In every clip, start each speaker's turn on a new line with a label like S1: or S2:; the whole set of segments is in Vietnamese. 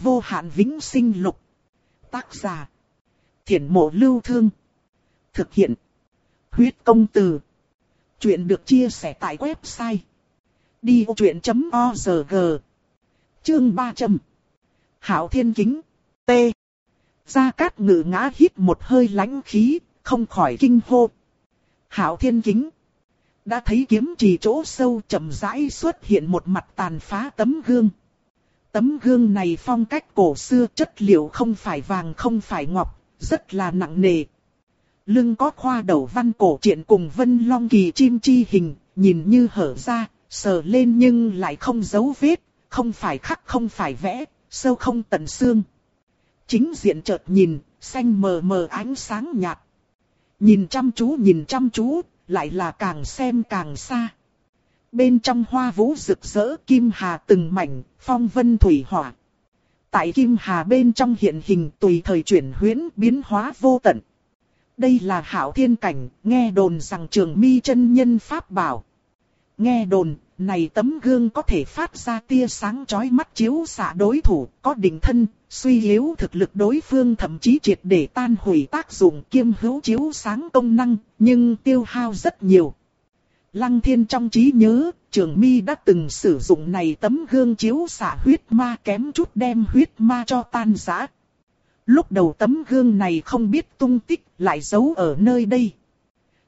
S1: vô hạn vĩnh sinh lục. Tác giả. Thiển mộ lưu thương. Thực hiện. Huyết công từ. Chuyện được chia sẻ tại website. Đi vô chuyện.org Chương 300 Hảo Thiên Kính T Gia Cát ngự ngã hít một hơi lãnh khí, không khỏi kinh hô. Hảo Thiên Kính Đã thấy kiếm trì chỗ sâu chậm rãi xuất hiện một mặt tàn phá tấm gương. Tấm gương này phong cách cổ xưa chất liệu không phải vàng không phải ngọc, rất là nặng nề. Lưng có khoa đầu văn cổ truyện cùng vân long kỳ chim chi hình, nhìn như hở ra, sờ lên nhưng lại không dấu vết, không phải khắc không phải vẽ, sâu không tận xương. Chính diện chợt nhìn, xanh mờ mờ ánh sáng nhạt. Nhìn chăm chú nhìn chăm chú, lại là càng xem càng xa. Bên trong hoa vũ rực rỡ kim hà từng mảnh, phong vân thủy hỏa. Tại kim hà bên trong hiện hình tùy thời chuyển huyễn biến hóa vô tận. Đây là hảo thiên cảnh, nghe đồn rằng trường mi chân nhân pháp bảo. Nghe đồn, này tấm gương có thể phát ra tia sáng chói mắt chiếu xạ đối thủ, có đỉnh thân, suy yếu thực lực đối phương thậm chí triệt để tan hủy tác dụng kiêm hữu chiếu sáng công năng, nhưng tiêu hao rất nhiều. Lăng thiên trong trí nhớ, trường mi đã từng sử dụng này tấm gương chiếu xả huyết ma kém chút đem huyết ma cho tan rã. Lúc đầu tấm gương này không biết tung tích, lại giấu ở nơi đây.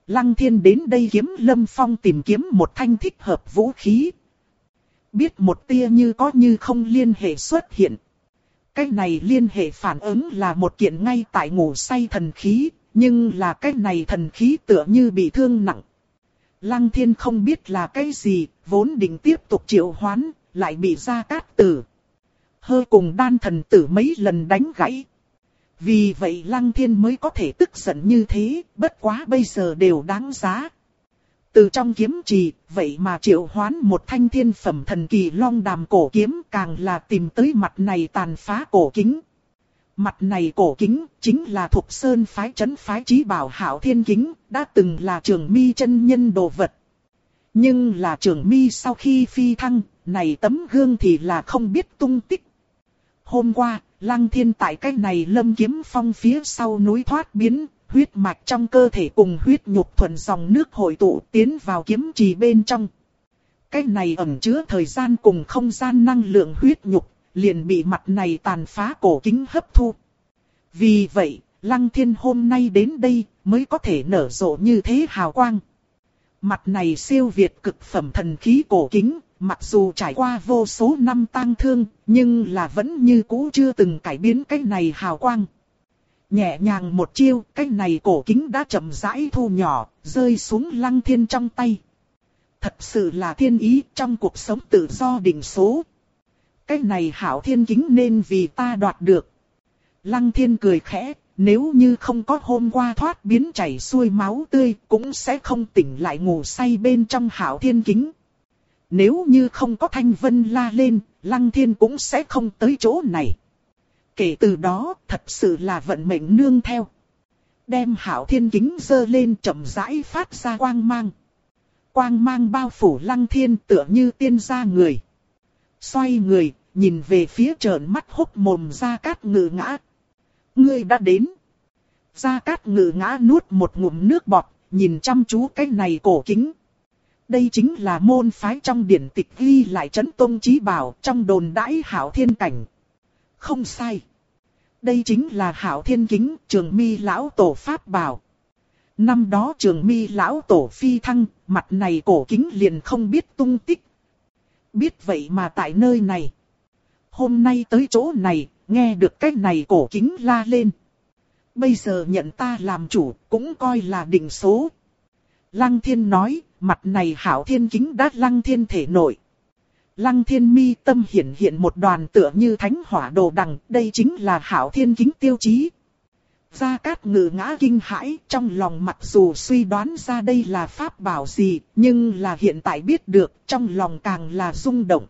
S1: Lăng thiên đến đây kiếm lâm phong tìm kiếm một thanh thích hợp vũ khí. Biết một tia như có như không liên hệ xuất hiện. Cái này liên hệ phản ứng là một kiện ngay tại ngủ say thần khí, nhưng là cái này thần khí tựa như bị thương nặng. Lăng thiên không biết là cái gì, vốn định tiếp tục triệu hoán, lại bị ra cát tử. Hơ cùng đan thần tử mấy lần đánh gãy. Vì vậy lăng thiên mới có thể tức giận như thế, bất quá bây giờ đều đáng giá. Từ trong kiếm trì, vậy mà triệu hoán một thanh thiên phẩm thần kỳ long đàm cổ kiếm càng là tìm tới mặt này tàn phá cổ kính. Mặt này cổ kính chính là thuộc sơn phái chấn phái trí bảo hảo thiên kính, đã từng là trường mi chân nhân đồ vật. Nhưng là trường mi sau khi phi thăng, này tấm gương thì là không biết tung tích. Hôm qua, lăng thiên tại cái này lâm kiếm phong phía sau núi thoát biến, huyết mạch trong cơ thể cùng huyết nhục thuần dòng nước hội tụ tiến vào kiếm trì bên trong. Cái này ẩn chứa thời gian cùng không gian năng lượng huyết nhục, liền bị mặt này tàn phá cổ kính hấp thu. Vì vậy, Lăng Thiên hôm nay đến đây mới có thể nở rộ như thế hào quang. Mặt này siêu việt cực phẩm thần khí cổ kính, mặc dù trải qua vô số năm tang thương, nhưng là vẫn như cũ chưa từng cải biến cái này hào quang. Nhẹ nhàng một chiêu, cái này cổ kính đã chậm rãi thu nhỏ, rơi xuống lăng thiên trong tay. Thật sự là thiên ý trong cuộc sống tự do định số. Cái này hảo thiên kính nên vì ta đoạt được. Lăng thiên cười khẽ, nếu như không có hôm qua thoát biến chảy xuôi máu tươi cũng sẽ không tỉnh lại ngủ say bên trong hảo thiên kính. Nếu như không có thanh vân la lên, lăng thiên cũng sẽ không tới chỗ này. Kể từ đó, thật sự là vận mệnh nương theo. Đem hảo thiên kính dơ lên chậm rãi phát ra quang mang. Quang mang bao phủ lăng thiên tựa như tiên gia người. Xoay người, nhìn về phía trợn mắt hốc mồm ra cát ngự ngã. Ngươi đã đến. Gia Cát ngự ngã nuốt một ngụm nước bọt, nhìn chăm chú cái này cổ kính. Đây chính là môn phái trong điển tịch ghi lại chấn tôn trí bảo trong đồn đãi hảo thiên cảnh. Không sai. Đây chính là hảo thiên kính trường mi lão tổ pháp bảo. Năm đó trường mi lão tổ phi thăng, mặt này cổ kính liền không biết tung tích. Biết vậy mà tại nơi này. Hôm nay tới chỗ này, nghe được cái này cổ kính la lên. Bây giờ nhận ta làm chủ, cũng coi là định số. Lăng thiên nói, mặt này hảo thiên kính đã lăng thiên thể nội. Lăng thiên mi tâm hiển hiện một đoàn tựa như thánh hỏa đồ đằng, đây chính là hảo thiên kính tiêu chí. Gia Cát ngự ngã kinh hãi, trong lòng mặc dù suy đoán ra đây là pháp bảo gì, nhưng là hiện tại biết được, trong lòng càng là rung động.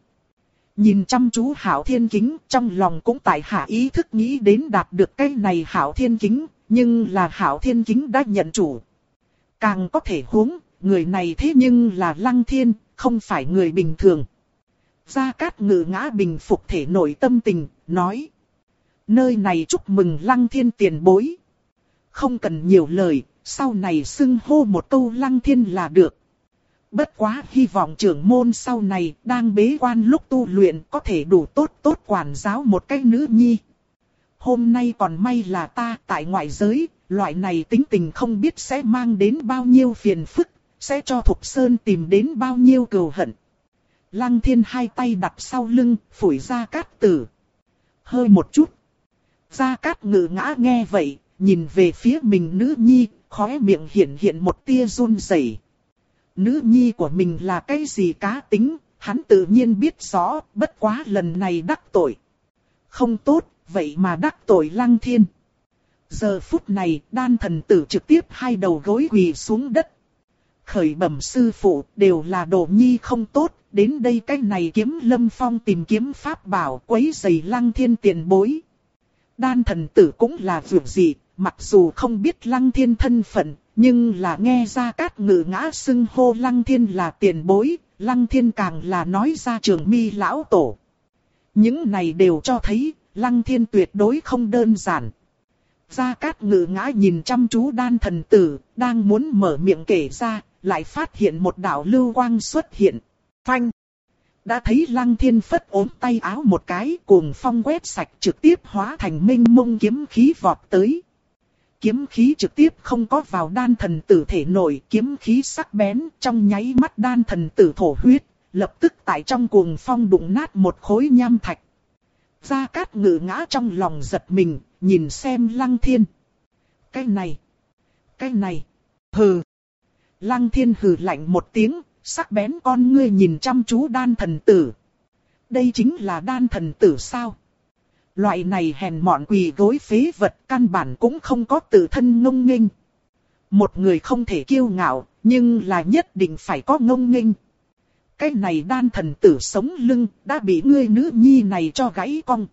S1: Nhìn chăm chú hảo thiên kính, trong lòng cũng tại hạ ý thức nghĩ đến đạt được cái này hảo thiên kính, nhưng là hảo thiên kính đã nhận chủ. Càng có thể huống, người này thế nhưng là lăng thiên, không phải người bình thường. Gia Cát ngự ngã bình phục thể nội tâm tình, nói. Nơi này chúc mừng lăng thiên tiền bối. Không cần nhiều lời, sau này xưng hô một câu lăng thiên là được. Bất quá hy vọng trưởng môn sau này đang bế quan lúc tu luyện có thể đủ tốt tốt quản giáo một cái nữ nhi. Hôm nay còn may là ta tại ngoại giới, loại này tính tình không biết sẽ mang đến bao nhiêu phiền phức, sẽ cho Thục Sơn tìm đến bao nhiêu cừu hận. Lăng thiên hai tay đặt sau lưng, phủi ra cát tử. Hơi một chút. Gia Cát ngự ngã nghe vậy, nhìn về phía mình nữ nhi, khóe miệng hiện hiện một tia run rẩy. Nữ nhi của mình là cái gì cá tính, hắn tự nhiên biết rõ, bất quá lần này đắc tội. Không tốt, vậy mà đắc tội lăng thiên. Giờ phút này, đan thần tử trực tiếp hai đầu gối quỳ xuống đất. Khởi bẩm sư phụ, đều là đồ nhi không tốt, đến đây cái này kiếm lâm phong tìm kiếm pháp bảo quấy giày lăng thiên tiền bối. Đan thần tử cũng là vượt dị, mặc dù không biết lăng thiên thân phận, nhưng là nghe ra cát ngự ngã xưng hô lăng thiên là tiền bối, lăng thiên càng là nói ra trường mi lão tổ. Những này đều cho thấy, lăng thiên tuyệt đối không đơn giản. Gia Cát ngự ngã nhìn chăm chú đan thần tử, đang muốn mở miệng kể ra, lại phát hiện một đạo lưu quang xuất hiện. Phanh! Đã thấy lăng thiên phất ốm tay áo một cái cuồng phong quét sạch trực tiếp hóa thành minh mông kiếm khí vọt tới. Kiếm khí trực tiếp không có vào đan thần tử thể nổi kiếm khí sắc bén trong nháy mắt đan thần tử thổ huyết, lập tức tại trong cuồng phong đụng nát một khối nham thạch. Gia Cát ngự ngã trong lòng giật mình, nhìn xem lăng thiên. Cái này, cái này, hừ. Lăng thiên hừ lạnh một tiếng, sắc bén con ngươi nhìn chăm chú đan thần tử. Đây chính là đan thần tử sao? Loại này hèn mọn quỳ gối phế vật căn bản cũng không có tự thân ngông nghênh. Một người không thể kiêu ngạo, nhưng là nhất định phải có ngông nghênh. Cái này đan thần tử sống lưng đã bị ngươi nữ nhi này cho gãy cong.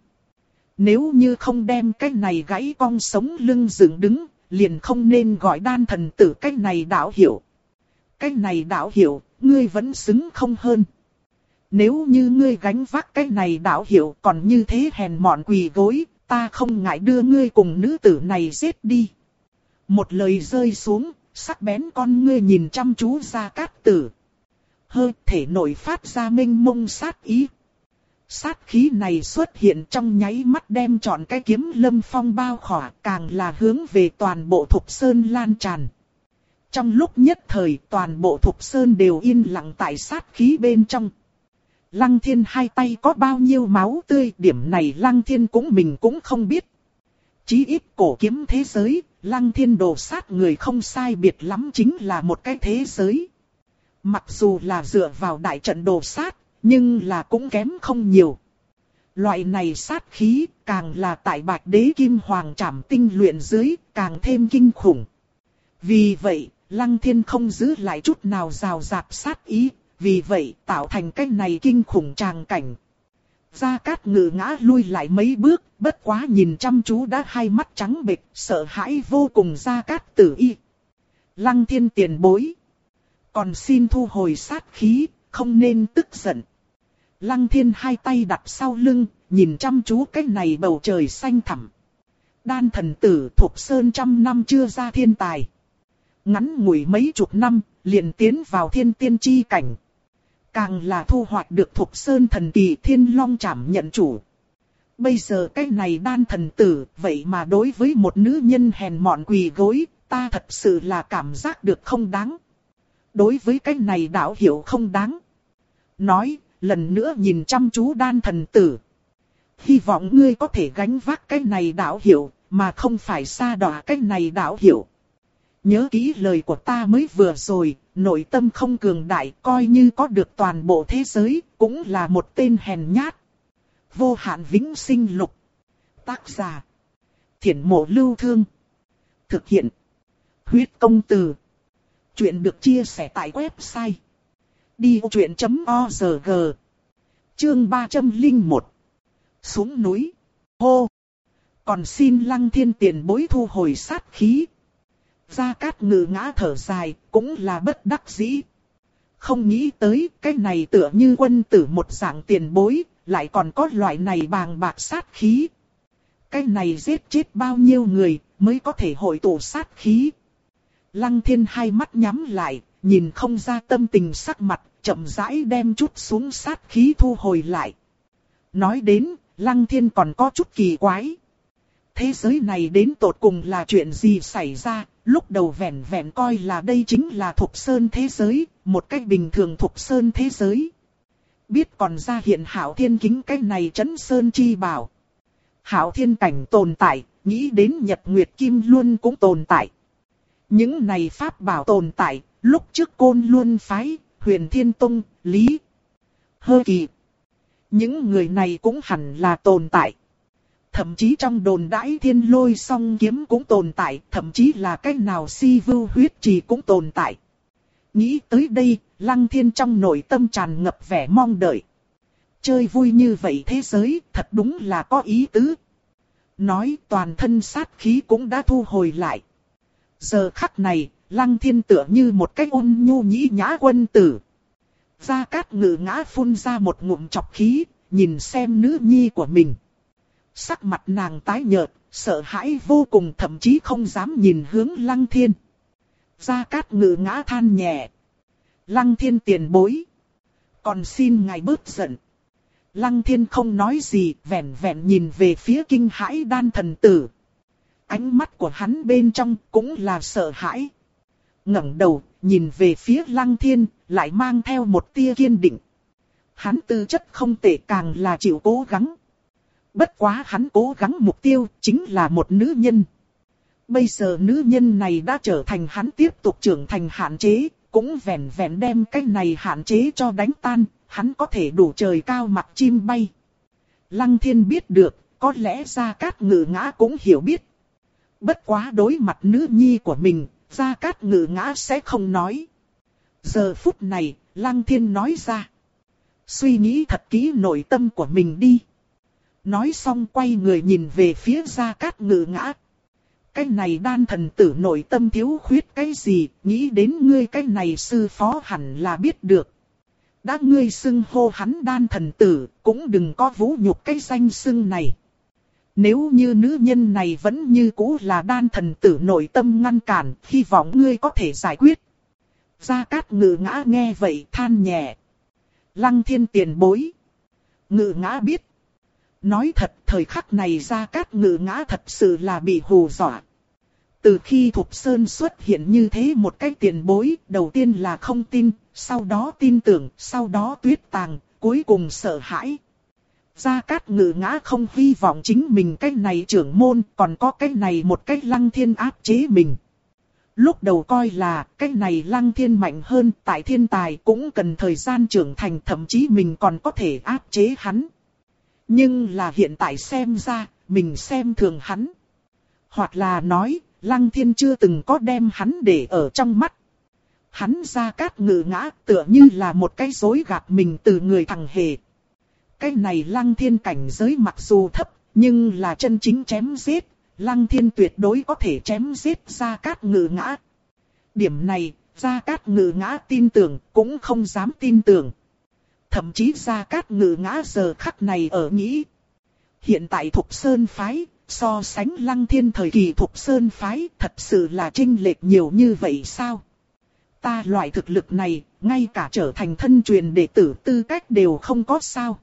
S1: Nếu như không đem cái này gãy cong sống lưng dựng đứng, liền không nên gọi đan thần tử cái này đạo hiểu. Cái này đạo hiểu, ngươi vẫn xứng không hơn. Nếu như ngươi gánh vác cái này đạo hiểu còn như thế hèn mọn quỳ gối, ta không ngại đưa ngươi cùng nữ tử này giết đi. Một lời rơi xuống, sắc bén con ngươi nhìn chăm chú ra cát tử. Hơi thể nổi phát ra minh mông sát ý. Sát khí này xuất hiện trong nháy mắt đem trọn cái kiếm lâm phong bao khỏa càng là hướng về toàn bộ thục sơn lan tràn. Trong lúc nhất thời toàn bộ thục sơn đều yên lặng tại sát khí bên trong. Lăng thiên hai tay có bao nhiêu máu tươi điểm này lăng thiên cũng mình cũng không biết. Chí ít cổ kiếm thế giới, lăng thiên đồ sát người không sai biệt lắm chính là một cái thế giới. Mặc dù là dựa vào đại trận đồ sát, nhưng là cũng kém không nhiều. Loại này sát khí càng là tại bạch đế kim hoàng trảm tinh luyện dưới càng thêm kinh khủng. Vì vậy, lăng thiên không giữ lại chút nào rào rạp sát ý, vì vậy tạo thành cái này kinh khủng tràng cảnh. Gia Cát ngự ngã lui lại mấy bước, bất quá nhìn chăm chú đã hai mắt trắng bệch, sợ hãi vô cùng Gia Cát tử y. Lăng thiên tiền bối. Còn xin thu hồi sát khí, không nên tức giận. Lăng thiên hai tay đặt sau lưng, nhìn chăm chú cái này bầu trời xanh thẳm. Đan thần tử thuộc sơn trăm năm chưa ra thiên tài. Ngắn ngủi mấy chục năm, liền tiến vào thiên tiên chi cảnh. Càng là thu hoạch được thuộc sơn thần kỳ thiên long chảm nhận chủ. Bây giờ cái này đan thần tử, vậy mà đối với một nữ nhân hèn mọn quỳ gối, ta thật sự là cảm giác được không đáng. Đối với cái này đạo hiểu không đáng. Nói, lần nữa nhìn chăm chú đan thần tử. Hy vọng ngươi có thể gánh vác cái này đạo hiểu, mà không phải xa đọa cái này đạo hiểu. Nhớ kỹ lời của ta mới vừa rồi, nội tâm không cường đại coi như có được toàn bộ thế giới, cũng là một tên hèn nhát. Vô hạn vĩnh sinh lục. Tác giả. Thiển mộ lưu thương. Thực hiện. Huyết công từ. Chuyện được chia sẻ tại website. Đi vô chuyện.org Chương 301 Xuống núi. Hô. Còn xin lăng thiên tiền bối thu hồi sát khí, Gia Cát ngự ngã thở dài, cũng là bất đắc dĩ. Không nghĩ tới cái này tựa như quân tử một dạng tiền bối, lại còn có loại này bàng bạc sát khí. Cái này giết chết bao nhiêu người mới có thể hội tụ sát khí. Lăng thiên hai mắt nhắm lại, nhìn không ra tâm tình sắc mặt, chậm rãi đem chút xuống sát khí thu hồi lại. Nói đến, lăng thiên còn có chút kỳ quái. Thế giới này đến tột cùng là chuyện gì xảy ra, lúc đầu vẹn vẹn coi là đây chính là thục sơn thế giới, một cách bình thường thục sơn thế giới. Biết còn ra hiện hảo thiên kính cái này chấn sơn chi bảo. Hảo thiên cảnh tồn tại, nghĩ đến nhật nguyệt kim luôn cũng tồn tại. Những này pháp bảo tồn tại, lúc trước côn luôn phái, huyền thiên tông, lý, hơ kỳ. Những người này cũng hẳn là tồn tại. Thậm chí trong đồn đãi thiên lôi song kiếm cũng tồn tại, thậm chí là cái nào si vưu huyết trì cũng tồn tại. Nghĩ tới đây, lăng thiên trong nội tâm tràn ngập vẻ mong đợi. Chơi vui như vậy thế giới, thật đúng là có ý tứ. Nói toàn thân sát khí cũng đã thu hồi lại. Giờ khắc này, lăng thiên tựa như một cái ôn nhu nhĩ nhã quân tử. Gia Cát ngự ngã phun ra một ngụm chọc khí, nhìn xem nữ nhi của mình. Sắc mặt nàng tái nhợt, sợ hãi vô cùng thậm chí không dám nhìn hướng lăng thiên. Gia Cát ngự ngã than nhẹ. Lăng thiên tiền bối. Còn xin ngài bớt giận. Lăng thiên không nói gì, vẻn vẹn nhìn về phía kinh hãi đan thần tử. Ánh mắt của hắn bên trong cũng là sợ hãi. ngẩng đầu, nhìn về phía lăng thiên, lại mang theo một tia kiên định. Hắn tư chất không tệ càng là chịu cố gắng. Bất quá hắn cố gắng mục tiêu chính là một nữ nhân. Bây giờ nữ nhân này đã trở thành hắn tiếp tục trưởng thành hạn chế, cũng vẹn vẹn đem cái này hạn chế cho đánh tan, hắn có thể đủ trời cao mặt chim bay. Lăng thiên biết được, có lẽ Gia Cát Ngự Ngã cũng hiểu biết. Bất quá đối mặt nữ nhi của mình, Gia Cát Ngự Ngã sẽ không nói. Giờ phút này, Lăng thiên nói ra. Suy nghĩ thật kỹ nội tâm của mình đi. Nói xong quay người nhìn về phía Gia Cát Ngự Ngã. Cái này đan thần tử nội tâm thiếu khuyết cái gì, nghĩ đến ngươi cái này sư phó hẳn là biết được. Đã ngươi xưng hô hắn đan thần tử, cũng đừng có vũ nhục cái danh xưng này. Nếu như nữ nhân này vẫn như cũ là đan thần tử nội tâm ngăn cản, hy vọng ngươi có thể giải quyết. Gia Cát ngự ngã nghe vậy than nhẹ. Lăng thiên tiền bối. Ngự ngã biết. Nói thật thời khắc này Gia Cát ngự ngã thật sự là bị hù dọa. Từ khi Thục Sơn xuất hiện như thế một cách tiền bối, đầu tiên là không tin, sau đó tin tưởng, sau đó tuyết tàng, cuối cùng sợ hãi. Gia Cát ngự ngã không hy vọng chính mình cái này trưởng môn, còn có cái này một cách lăng thiên áp chế mình. Lúc đầu coi là cái này lăng thiên mạnh hơn, tại thiên tài cũng cần thời gian trưởng thành thậm chí mình còn có thể áp chế hắn. Nhưng là hiện tại xem ra, mình xem thường hắn. Hoặc là nói, Lăng Thiên chưa từng có đem hắn để ở trong mắt. Hắn ra cát ngự ngã tựa như là một cái dối gạt mình từ người thằng hề. Cái này Lăng Thiên cảnh giới mặc dù thấp, nhưng là chân chính chém giết. Lăng Thiên tuyệt đối có thể chém giết ra cát ngự ngã. Điểm này, ra Cát Ngự Ngã tin tưởng, cũng không dám tin tưởng. Thậm chí Gia Cát Ngự Ngã giờ khắc này ở nghĩ. Hiện tại Thục Sơn Phái, So sánh lăng thiên thời kỳ thục sơn phái thật sự là trinh lệch nhiều như vậy sao? Ta loại thực lực này, ngay cả trở thành thân truyền đệ tử tư cách đều không có sao.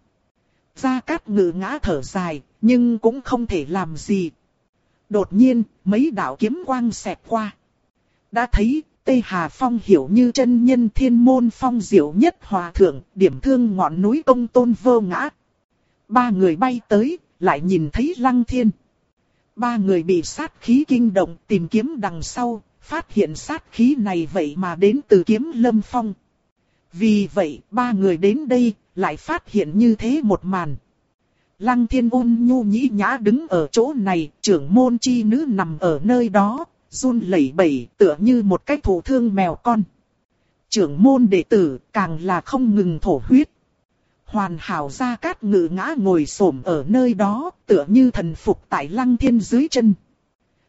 S1: Gia Cát ngự ngã thở dài, nhưng cũng không thể làm gì. Đột nhiên, mấy đạo kiếm quang xẹt qua. Đã thấy, Tây Hà Phong hiểu như chân nhân thiên môn phong diệu nhất hòa thượng, điểm thương ngọn núi công tôn vô ngã. Ba người bay tới, lại nhìn thấy lăng thiên. Ba người bị sát khí kinh động tìm kiếm đằng sau, phát hiện sát khí này vậy mà đến từ kiếm lâm phong. Vì vậy, ba người đến đây, lại phát hiện như thế một màn. Lăng thiên ôn nhu nhĩ nhã đứng ở chỗ này, trưởng môn chi nữ nằm ở nơi đó, run lẩy bẩy tựa như một cái thủ thương mèo con. Trưởng môn đệ tử càng là không ngừng thổ huyết hoàn hảo ra cát ngự ngã ngồi xổm ở nơi đó, tựa như thần phục tại lăng thiên dưới chân.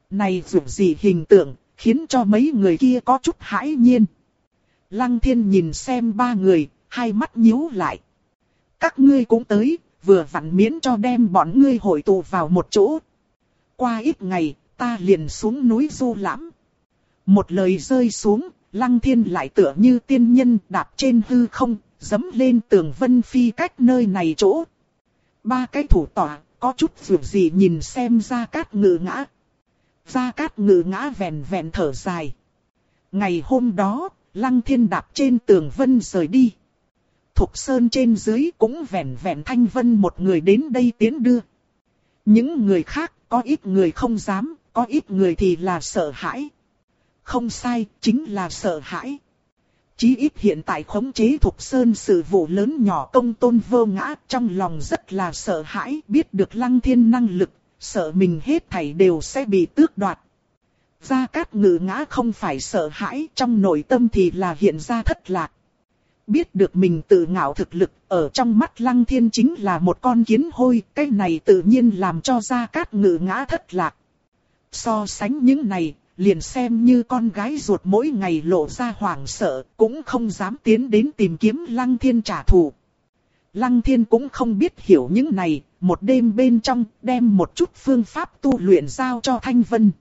S1: Này dù gì hình tượng, khiến cho mấy người kia có chút hãi nhiên. Lăng thiên nhìn xem ba người, hai mắt nhíu lại. Các ngươi cũng tới, vừa vặn miễn cho đem bọn ngươi hội tụ vào một chỗ. Qua ít ngày, ta liền xuống núi du lãm. Một lời rơi xuống, lăng thiên lại tựa như tiên nhân đạp trên hư không, dấm lên tường vân phi cách nơi này chỗ. Ba cái thủ tỏa, có chút vượt gì nhìn xem ra cát ngự ngã. Ra cát ngự ngã vẹn vẹn thở dài. Ngày hôm đó, lăng thiên đạp trên tường vân rời đi. Thục Sơn trên dưới cũng vẹn vẹn thanh vân một người đến đây tiến đưa. Những người khác có ít người không dám, có ít người thì là sợ hãi. Không sai, chính là sợ hãi. Chí ít hiện tại khống chế thuộc Sơn sự vụ lớn nhỏ công tôn vô ngã trong lòng rất là sợ hãi biết được lăng thiên năng lực, sợ mình hết thảy đều sẽ bị tước đoạt. Gia Cát ngự ngã không phải sợ hãi trong nội tâm thì là hiện ra thất lạc. Biết được mình tự ngạo thực lực ở trong mắt lăng thiên chính là một con kiến hôi, cái này tự nhiên làm cho Gia Cát ngự ngã thất lạc. So sánh những này, liền xem như con gái ruột mỗi ngày lộ ra hoảng sợ, cũng không dám tiến đến tìm kiếm lăng thiên trả thù. Lăng thiên cũng không biết hiểu những này, một đêm bên trong đem một chút phương pháp tu luyện giao cho Thanh Vân.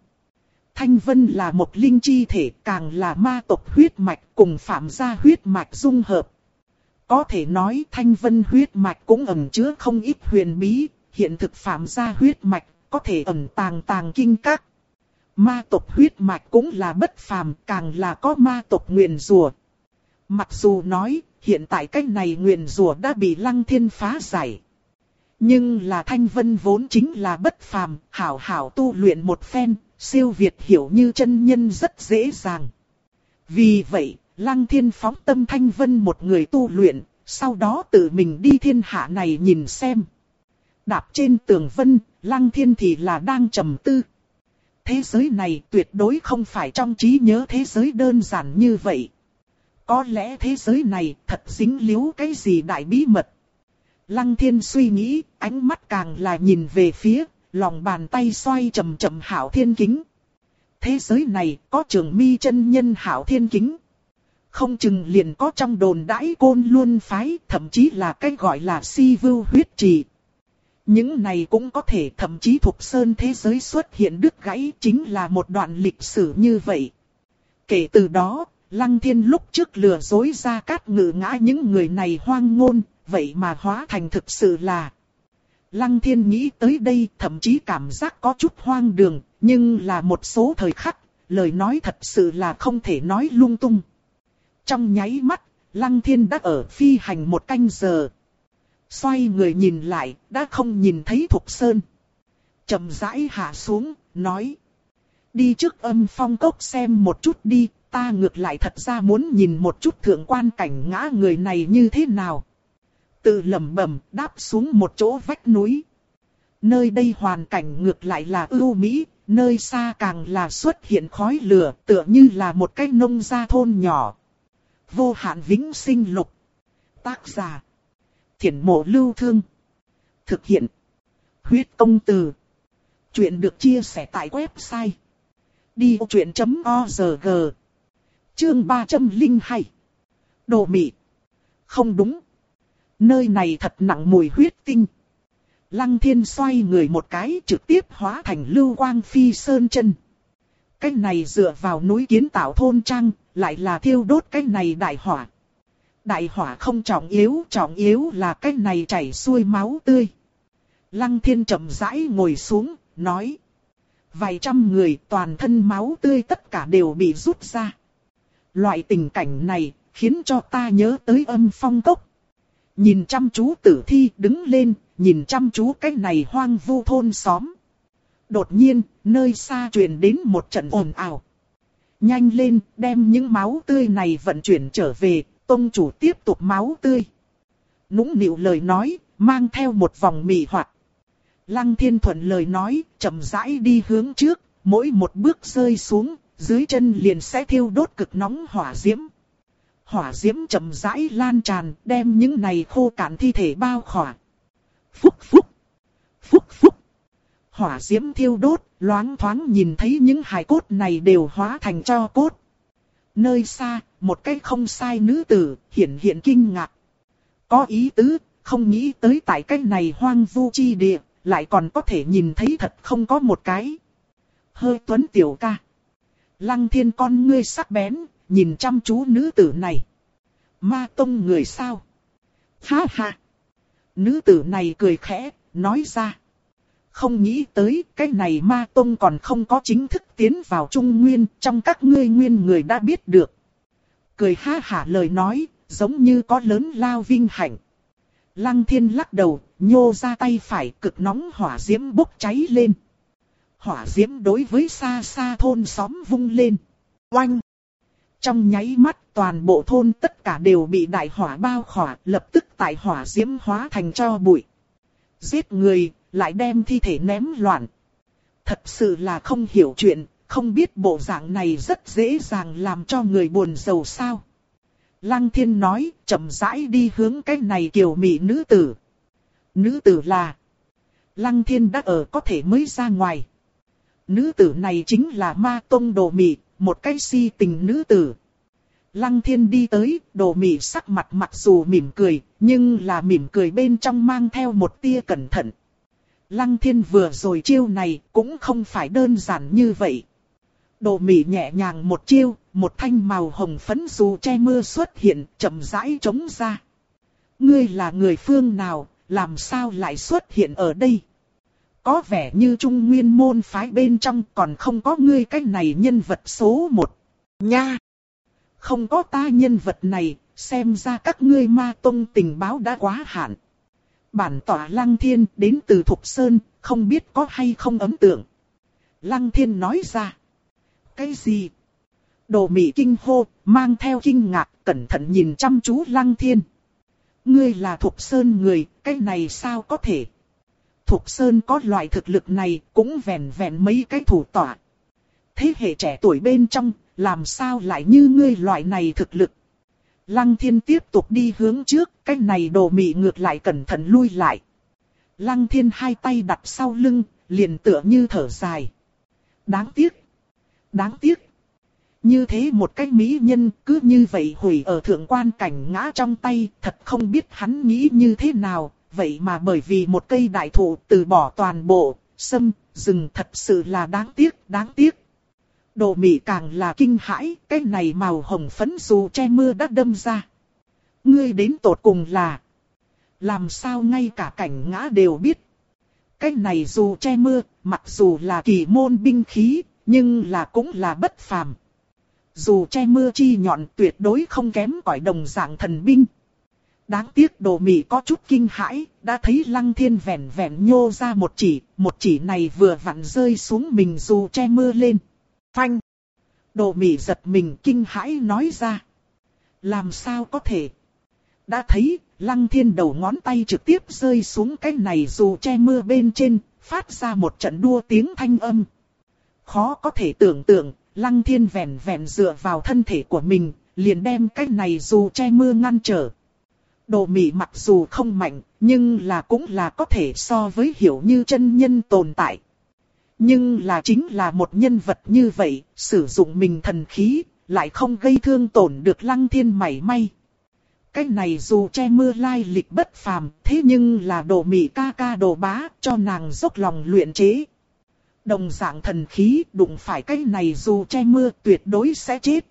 S1: Thanh Vân là một linh chi thể càng là ma tộc huyết mạch cùng phạm gia huyết mạch dung hợp. Có thể nói Thanh Vân huyết mạch cũng ẩn chứa không ít huyền bí, hiện thực phạm gia huyết mạch có thể ẩn tàng tàng kinh các. Ma tộc huyết mạch cũng là bất phàm, càng là có ma tộc nguyền rùa. Mặc dù nói, hiện tại cách này nguyền rùa đã bị lăng thiên phá giải. Nhưng là thanh vân vốn chính là bất phàm, hảo hảo tu luyện một phen, siêu việt hiểu như chân nhân rất dễ dàng. Vì vậy, lăng thiên phóng tâm thanh vân một người tu luyện, sau đó tự mình đi thiên hạ này nhìn xem. Đạp trên tường vân, lăng thiên thì là đang trầm tư. Thế giới này tuyệt đối không phải trong trí nhớ thế giới đơn giản như vậy. Có lẽ thế giới này thật dính líu cái gì đại bí mật. Lăng thiên suy nghĩ, ánh mắt càng là nhìn về phía, lòng bàn tay xoay chậm chậm hảo thiên kính. Thế giới này có trường mi chân nhân hảo thiên kính. Không chừng liền có trong đồn đãi côn luôn phái, thậm chí là cái gọi là si vưu huyết trì. Những này cũng có thể thậm chí thuộc sơn thế giới xuất hiện đứt gãy chính là một đoạn lịch sử như vậy. Kể từ đó, Lăng Thiên lúc trước lừa dối ra cát ngự ngã những người này hoang ngôn, vậy mà hóa thành thực sự là. Lăng Thiên nghĩ tới đây thậm chí cảm giác có chút hoang đường, nhưng là một số thời khắc, lời nói thật sự là không thể nói lung tung. Trong nháy mắt, Lăng Thiên đã ở phi hành một canh giờ. Xoay người nhìn lại, đã không nhìn thấy Thục Sơn. chậm rãi hạ xuống, nói. Đi trước âm phong cốc xem một chút đi, ta ngược lại thật ra muốn nhìn một chút thượng quan cảnh ngã người này như thế nào. Tự lẩm bẩm đáp xuống một chỗ vách núi. Nơi đây hoàn cảnh ngược lại là ưu mỹ, nơi xa càng là xuất hiện khói lửa tựa như là một cái nông gia thôn nhỏ. Vô hạn vĩnh sinh lục. Tác giả Thiển mộ lưu thương. Thực hiện. Huyết công từ. Chuyện được chia sẻ tại website. Đi vô chuyện.org Chương 302 Đồ mị. Không đúng. Nơi này thật nặng mùi huyết tinh. Lăng thiên xoay người một cái trực tiếp hóa thành lưu quang phi sơn chân. Cái này dựa vào núi kiến tạo thôn trang, lại là thiêu đốt cái này đại hỏa. Đại hỏa không trọng yếu, trọng yếu là cái này chảy xuôi máu tươi. Lăng thiên chậm rãi ngồi xuống, nói. Vài trăm người toàn thân máu tươi tất cả đều bị rút ra. Loại tình cảnh này khiến cho ta nhớ tới âm phong cốc. Nhìn chăm chú tử thi đứng lên, nhìn chăm chú cái này hoang vu thôn xóm. Đột nhiên, nơi xa truyền đến một trận ồn ào. Nhanh lên, đem những máu tươi này vận chuyển trở về, tông chủ tiếp tục máu tươi. Nũng nịu lời nói, mang theo một vòng mị hoạt. Lăng thiên thuận lời nói, chậm rãi đi hướng trước, mỗi một bước rơi xuống, dưới chân liền sẽ thiêu đốt cực nóng hỏa diễm. Hỏa diễm chậm rãi lan tràn, đem những này khô cạn thi thể bao khỏa. Phúc phúc, phúc phúc. Hỏa diễm thiêu đốt, loáng thoáng nhìn thấy những hài cốt này đều hóa thành cho cốt. Nơi xa, một cái không sai nữ tử, hiện hiện kinh ngạc. Có ý tứ, không nghĩ tới tại cái này hoang vu chi địa, lại còn có thể nhìn thấy thật không có một cái. Hơi tuấn tiểu ca. Lăng thiên con ngươi sắc bén, nhìn chăm chú nữ tử này. Ma tông người sao? Ha ha! Nữ tử này cười khẽ, nói ra. Không nghĩ tới cái này ma tông còn không có chính thức tiến vào Trung Nguyên, trong các ngươi nguyên người đã biết được. Cười ha hả lời nói, giống như có lớn lao vinh hạnh. Lăng thiên lắc đầu, nhô ra tay phải cực nóng hỏa diễm bốc cháy lên. Hỏa diễm đối với xa xa thôn xóm vung lên. Oanh! Trong nháy mắt toàn bộ thôn tất cả đều bị đại hỏa bao khỏa, lập tức tại hỏa diễm hóa thành cho bụi. Giết người, lại đem thi thể ném loạn. Thật sự là không hiểu chuyện, không biết bộ dạng này rất dễ dàng làm cho người buồn giàu sao. Lăng thiên nói, chậm rãi đi hướng cái này kiều mị nữ tử. Nữ tử là... Lăng thiên đã ở có thể mới ra ngoài. Nữ tử này chính là ma tông đồ mị, một cái si tình nữ tử. Lăng thiên đi tới, đồ mị sắc mặt mặc dù mỉm cười, nhưng là mỉm cười bên trong mang theo một tia cẩn thận. Lăng thiên vừa rồi chiêu này cũng không phải đơn giản như vậy. Đồ mỉ nhẹ nhàng một chiêu, một thanh màu hồng phấn dù che mưa xuất hiện, chậm rãi trống ra. Ngươi là người phương nào, làm sao lại xuất hiện ở đây? Có vẻ như trung nguyên môn phái bên trong còn không có ngươi cái này nhân vật số một. Nha! Không có ta nhân vật này, xem ra các ngươi ma tông tình báo đã quá hạn. Bản tỏa Lăng Thiên đến từ Thục Sơn, không biết có hay không ấn tượng. Lăng Thiên nói ra. Cái gì? Đồ mị kinh hô, mang theo kinh ngạc, cẩn thận nhìn chăm chú Lăng Thiên. Ngươi là Thục Sơn người, cái này sao có thể? Thục Sơn có loại thực lực này, cũng vẹn vẹn mấy cái thủ tỏa. Thế hệ trẻ tuổi bên trong, làm sao lại như ngươi loại này thực lực? Lăng thiên tiếp tục đi hướng trước, cái này đồ mị ngược lại cẩn thận lui lại. Lăng thiên hai tay đặt sau lưng, liền tựa như thở dài. Đáng tiếc. Đáng tiếc. Như thế một cái mỹ nhân cứ như vậy hủy ở thượng quan cảnh ngã trong tay, thật không biết hắn nghĩ như thế nào, vậy mà bởi vì một cây đại thụ từ bỏ toàn bộ, sâm, rừng thật sự là đáng tiếc, đáng tiếc. Đồ mị càng là kinh hãi, cái này màu hồng phấn dù che mưa đã đâm ra. Ngươi đến tột cùng là... Làm sao ngay cả cảnh ngã đều biết. Cái này dù che mưa, mặc dù là kỳ môn binh khí, nhưng là cũng là bất phàm. Dù che mưa chi nhọn tuyệt đối không kém cỏi đồng dạng thần binh. Đáng tiếc đồ mị có chút kinh hãi, đã thấy lăng thiên vẹn vẹn nhô ra một chỉ, một chỉ này vừa vặn rơi xuống mình dù che mưa lên. Phanh! Đồ mị giật mình kinh hãi nói ra. Làm sao có thể? Đã thấy, lăng thiên đầu ngón tay trực tiếp rơi xuống cái này dù che mưa bên trên, phát ra một trận đua tiếng thanh âm. Khó có thể tưởng tượng, lăng thiên vẹn vẹn dựa vào thân thể của mình, liền đem cái này dù che mưa ngăn trở. Đồ mị mặc dù không mạnh, nhưng là cũng là có thể so với hiểu như chân nhân tồn tại. Nhưng là chính là một nhân vật như vậy, sử dụng mình thần khí, lại không gây thương tổn được lăng thiên mảy may. Cái này dù che mưa lai lịch bất phàm, thế nhưng là đồ mị ca ca đồ bá, cho nàng dốc lòng luyện chế. Đồng dạng thần khí đụng phải cái này dù che mưa tuyệt đối sẽ chết.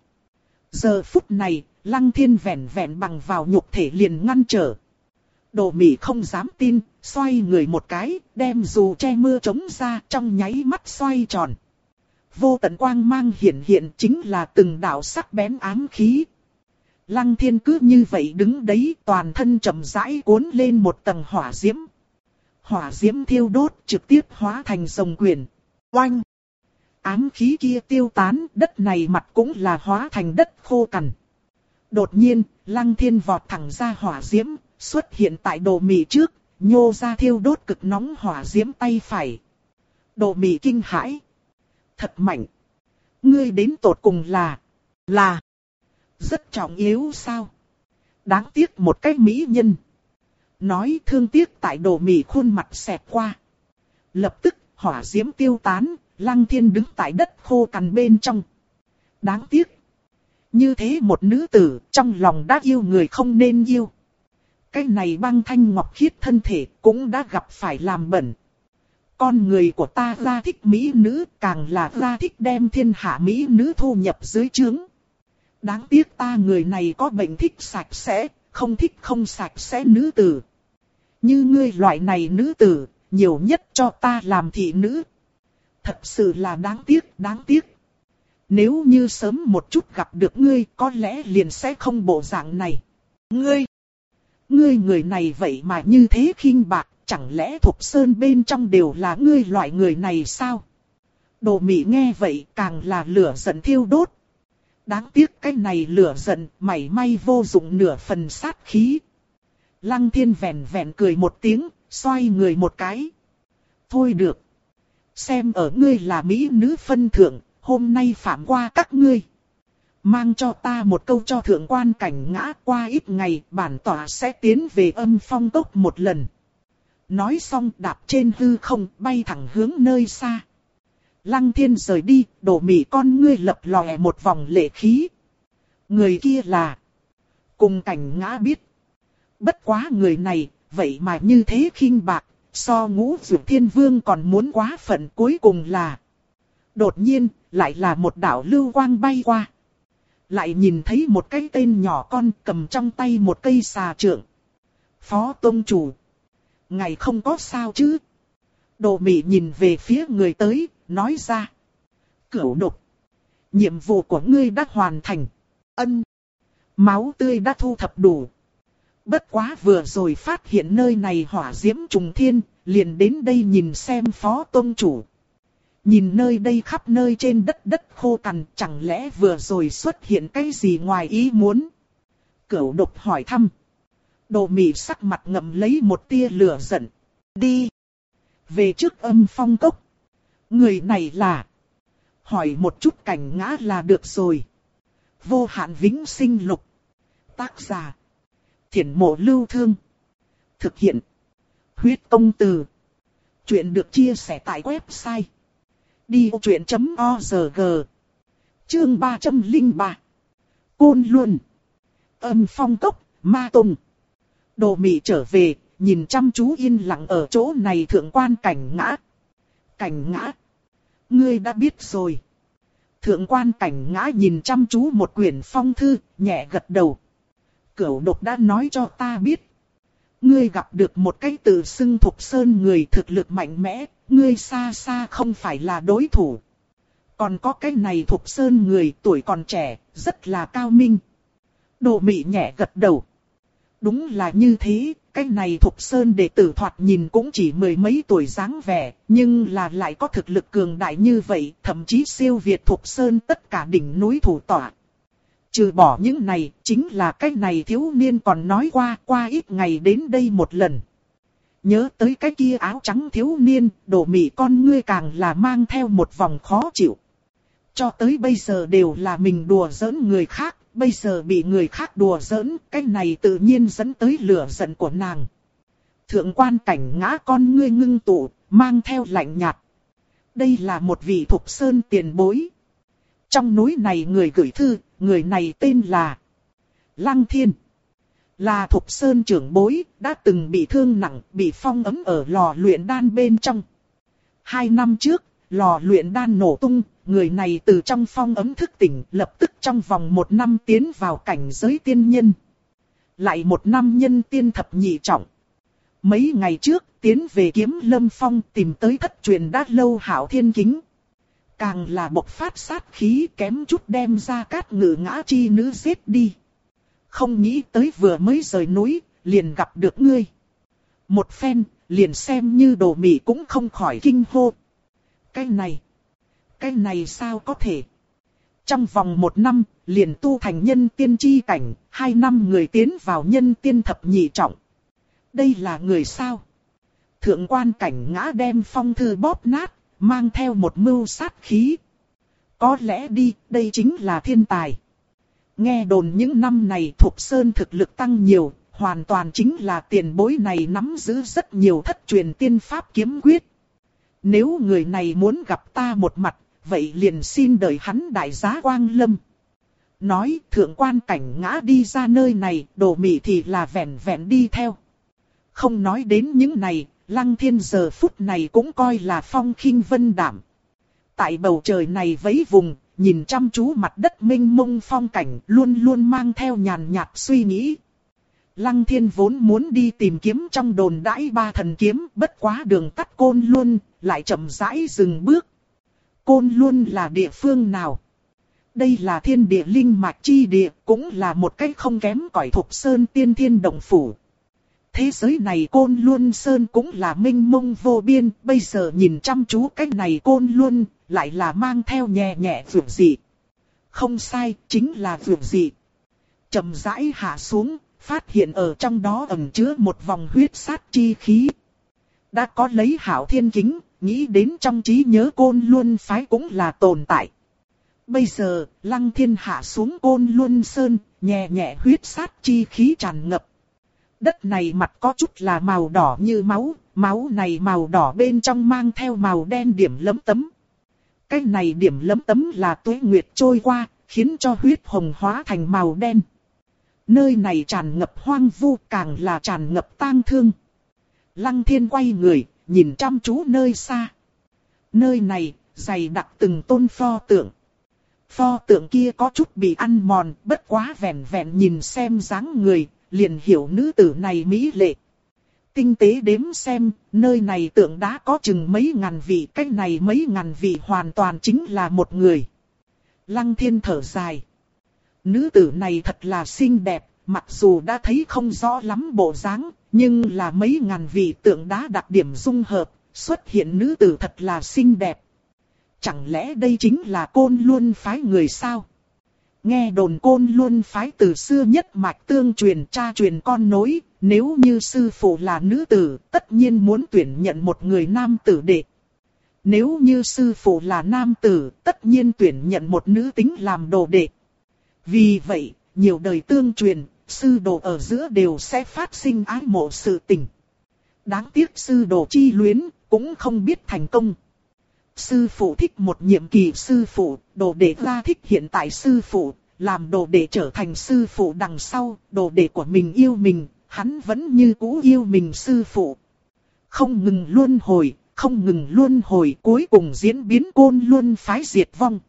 S1: Giờ phút này, lăng thiên vẹn vẹn bằng vào nhục thể liền ngăn trở. Đồ mỉ không dám tin, xoay người một cái, đem dù che mưa chống ra trong nháy mắt xoay tròn. Vô tận quang mang hiện hiện chính là từng đạo sắc bén ám khí. Lăng thiên cứ như vậy đứng đấy toàn thân chậm rãi cuốn lên một tầng hỏa diễm. Hỏa diễm thiêu đốt trực tiếp hóa thành rồng quyền. Oanh! Ám khí kia tiêu tán, đất này mặt cũng là hóa thành đất khô cằn. Đột nhiên, lăng thiên vọt thẳng ra hỏa diễm, xuất hiện tại đồ mì trước, nhô ra thiêu đốt cực nóng hỏa diễm tay phải. Đồ mì kinh hãi. Thật mạnh. Ngươi đến tột cùng là, là, rất trọng yếu sao? Đáng tiếc một cái mỹ nhân. Nói thương tiếc tại đồ mì khuôn mặt xẹt qua. Lập tức, hỏa diễm tiêu tán, lăng thiên đứng tại đất khô cằn bên trong. Đáng tiếc. Như thế một nữ tử, trong lòng đã yêu người không nên yêu cái này băng thanh ngọc khiết thân thể cũng đã gặp phải làm bẩn. Con người của ta ra thích mỹ nữ, càng là ra thích đem thiên hạ mỹ nữ thu nhập dưới trướng. Đáng tiếc ta người này có bệnh thích sạch sẽ, không thích không sạch sẽ nữ tử. Như ngươi loại này nữ tử, nhiều nhất cho ta làm thị nữ. Thật sự là đáng tiếc, đáng tiếc. Nếu như sớm một chút gặp được ngươi, có lẽ liền sẽ không bộ dạng này. Ngươi, ngươi người này vậy mà như thế khinh bạc, chẳng lẽ Thục Sơn bên trong đều là ngươi loại người này sao? Đồ mị nghe vậy càng là lửa giận thiêu đốt. Đáng tiếc cái này lửa giận mảy may vô dụng nửa phần sát khí. Lăng thiên vẹn vẹn cười một tiếng, xoay người một cái. Thôi được. Xem ở ngươi là mỹ nữ phân thượng, hôm nay phạm qua các ngươi. Mang cho ta một câu cho thượng quan cảnh ngã qua ít ngày bản tỏa sẽ tiến về âm phong tốc một lần. Nói xong đạp trên hư không bay thẳng hướng nơi xa. Lăng thiên rời đi, đổ mỉ con ngươi lập lòe một vòng lệ khí. Người kia là... Cùng cảnh ngã biết. Bất quá người này, vậy mà như thế khinh bạc, so ngũ dụ thiên vương còn muốn quá phận cuối cùng là... Đột nhiên, lại là một đạo lưu quang bay qua. Lại nhìn thấy một cái tên nhỏ con cầm trong tay một cây xà trượng. Phó Tông Chủ. Ngày không có sao chứ. Đồ mị nhìn về phía người tới, nói ra. Cửu nục Nhiệm vụ của ngươi đã hoàn thành. Ân. Máu tươi đã thu thập đủ. Bất quá vừa rồi phát hiện nơi này hỏa diễm trùng thiên, liền đến đây nhìn xem phó tôn chủ. Nhìn nơi đây khắp nơi trên đất đất khô cằn, chẳng lẽ vừa rồi xuất hiện cái gì ngoài ý muốn? Cửu độc hỏi thăm. Đồ mị sắc mặt ngậm lấy một tia lửa giận. Đi. Về trước âm phong cốc. Người này là... Hỏi một chút cảnh ngã là được rồi. Vô hạn vĩnh sinh lục. Tác giả. Thiển mộ lưu thương. Thực hiện. Huyết công từ. Chuyện được chia sẻ tại website. Đi vô chuyện.org Chương 303 Côn Luân Âm phong cốc, ma tùng. Đồ mị trở về, nhìn chăm chú yên lặng ở chỗ này thượng quan cảnh ngã. Cảnh ngã. Ngươi đã biết rồi. Thượng quan cảnh ngã nhìn chăm chú một quyển phong thư, nhẹ gật đầu. Cửu độc đã nói cho ta biết. Ngươi gặp được một cái tự xưng thục sơn người thực lực mạnh mẽ, ngươi xa xa không phải là đối thủ. Còn có cái này thục sơn người tuổi còn trẻ, rất là cao minh. Đồ mị nhẹ gật đầu. Đúng là như thế, cái này thục sơn đệ tử thoạt nhìn cũng chỉ mười mấy tuổi dáng vẻ, nhưng là lại có thực lực cường đại như vậy, thậm chí siêu việt thục sơn tất cả đỉnh núi thủ tọa. Trừ bỏ những này, chính là cái này thiếu niên còn nói qua, qua ít ngày đến đây một lần. Nhớ tới cái kia áo trắng thiếu niên, đổ mị con ngươi càng là mang theo một vòng khó chịu. Cho tới bây giờ đều là mình đùa giỡn người khác, bây giờ bị người khác đùa giỡn, cái này tự nhiên dẫn tới lửa giận của nàng. Thượng quan cảnh ngã con ngươi ngưng tụ, mang theo lạnh nhạt. Đây là một vị thục sơn tiền bối. Trong núi này người gửi thư, người này tên là Lăng Thiên. Là thục sơn trưởng bối, đã từng bị thương nặng, bị phong ấm ở lò luyện đan bên trong. Hai năm trước, lò luyện đan nổ tung, người này từ trong phong ấm thức tỉnh, lập tức trong vòng một năm tiến vào cảnh giới tiên nhân. Lại một năm nhân tiên thập nhị trọng. Mấy ngày trước, tiến về kiếm lâm phong tìm tới thất truyền đã lâu hảo thiên kính. Càng là bộc phát sát khí kém chút đem ra cát ngự ngã chi nữ giết đi. Không nghĩ tới vừa mới rời núi, liền gặp được ngươi. Một phen, liền xem như đồ mị cũng không khỏi kinh hô. Cái này, cái này sao có thể? Trong vòng một năm, liền tu thành nhân tiên chi cảnh, hai năm người tiến vào nhân tiên thập nhị trọng. Đây là người sao? Thượng quan cảnh ngã đem phong thư bóp nát, mang theo một mưu sát khí. Có lẽ đi, đây chính là thiên tài. Nghe đồn những năm này Thục Sơn thực lực tăng nhiều, hoàn toàn chính là tiền bối này nắm giữ rất nhiều thất truyền tiên pháp kiếm quyết. Nếu người này muốn gặp ta một mặt, vậy liền xin đợi hắn đại giá quang lâm. nói thượng quan cảnh ngã đi ra nơi này, đồ mị thì là vẹn vẹn đi theo. Không nói đến những này, lăng thiên giờ phút này cũng coi là phong khinh vân đảm. Tại bầu trời này vấy vùng, nhìn chăm chú mặt đất minh mông phong cảnh, luôn luôn mang theo nhàn nhạt suy nghĩ. Lăng thiên vốn muốn đi tìm kiếm trong đồn đãi ba thần kiếm, bất quá đường tắt côn luôn, lại chậm rãi dừng bước. Côn luôn là địa phương nào? Đây là thiên địa linh mạch chi địa, cũng là một cách không kém cỏi thục sơn tiên thiên đồng phủ. Thế giới này côn luôn sơn cũng là minh mông vô biên, bây giờ nhìn chăm chú cách này côn luôn, lại là mang theo nhẹ nhẹ vượt dị. Không sai, chính là vượt dị. Chầm rãi hạ xuống, phát hiện ở trong đó ẩn chứa một vòng huyết sát chi khí. Đã có lấy hảo thiên kính, nghĩ đến trong trí nhớ côn luôn phái cũng là tồn tại. Bây giờ, lăng thiên hạ xuống côn luôn sơn, nhẹ nhẹ huyết sát chi khí tràn ngập. Đất này mặt có chút là màu đỏ như máu, máu này màu đỏ bên trong mang theo màu đen điểm lấm tấm. Cái này điểm lấm tấm là tuế nguyệt trôi qua, khiến cho huyết hồng hóa thành màu đen. Nơi này tràn ngập hoang vu càng là tràn ngập tang thương. Lăng thiên quay người, nhìn chăm chú nơi xa. Nơi này, dày đặc từng tôn pho tượng. Pho tượng kia có chút bị ăn mòn, bất quá vẹn vẹn nhìn xem dáng người, liền hiểu nữ tử này mỹ lệ. Tinh tế đếm xem, nơi này tượng đá có chừng mấy ngàn vị, cách này mấy ngàn vị hoàn toàn chính là một người. Lăng thiên thở dài. Nữ tử này thật là xinh đẹp, mặc dù đã thấy không rõ lắm bộ dáng, nhưng là mấy ngàn vị tượng đá đặc điểm dung hợp, xuất hiện nữ tử thật là xinh đẹp. Chẳng lẽ đây chính là côn luôn phái người sao? Nghe đồn côn luôn phái từ xưa nhất mạch tương truyền cha truyền con nối, nếu như sư phụ là nữ tử, tất nhiên muốn tuyển nhận một người nam tử đệ. Nếu như sư phụ là nam tử, tất nhiên tuyển nhận một nữ tính làm đồ đệ. Vì vậy, nhiều đời tương truyền, sư đồ ở giữa đều sẽ phát sinh ái mộ sự tình. Đáng tiếc sư đồ chi luyến, cũng không biết thành công. Sư phụ thích một nhiệm kỳ sư phụ, đồ đệ ra thích hiện tại sư phụ, làm đồ đệ trở thành sư phụ đằng sau, đồ đệ của mình yêu mình, hắn vẫn như cũ yêu mình sư phụ. Không ngừng luân hồi, không ngừng luân hồi cuối cùng diễn biến côn luân phái diệt vong.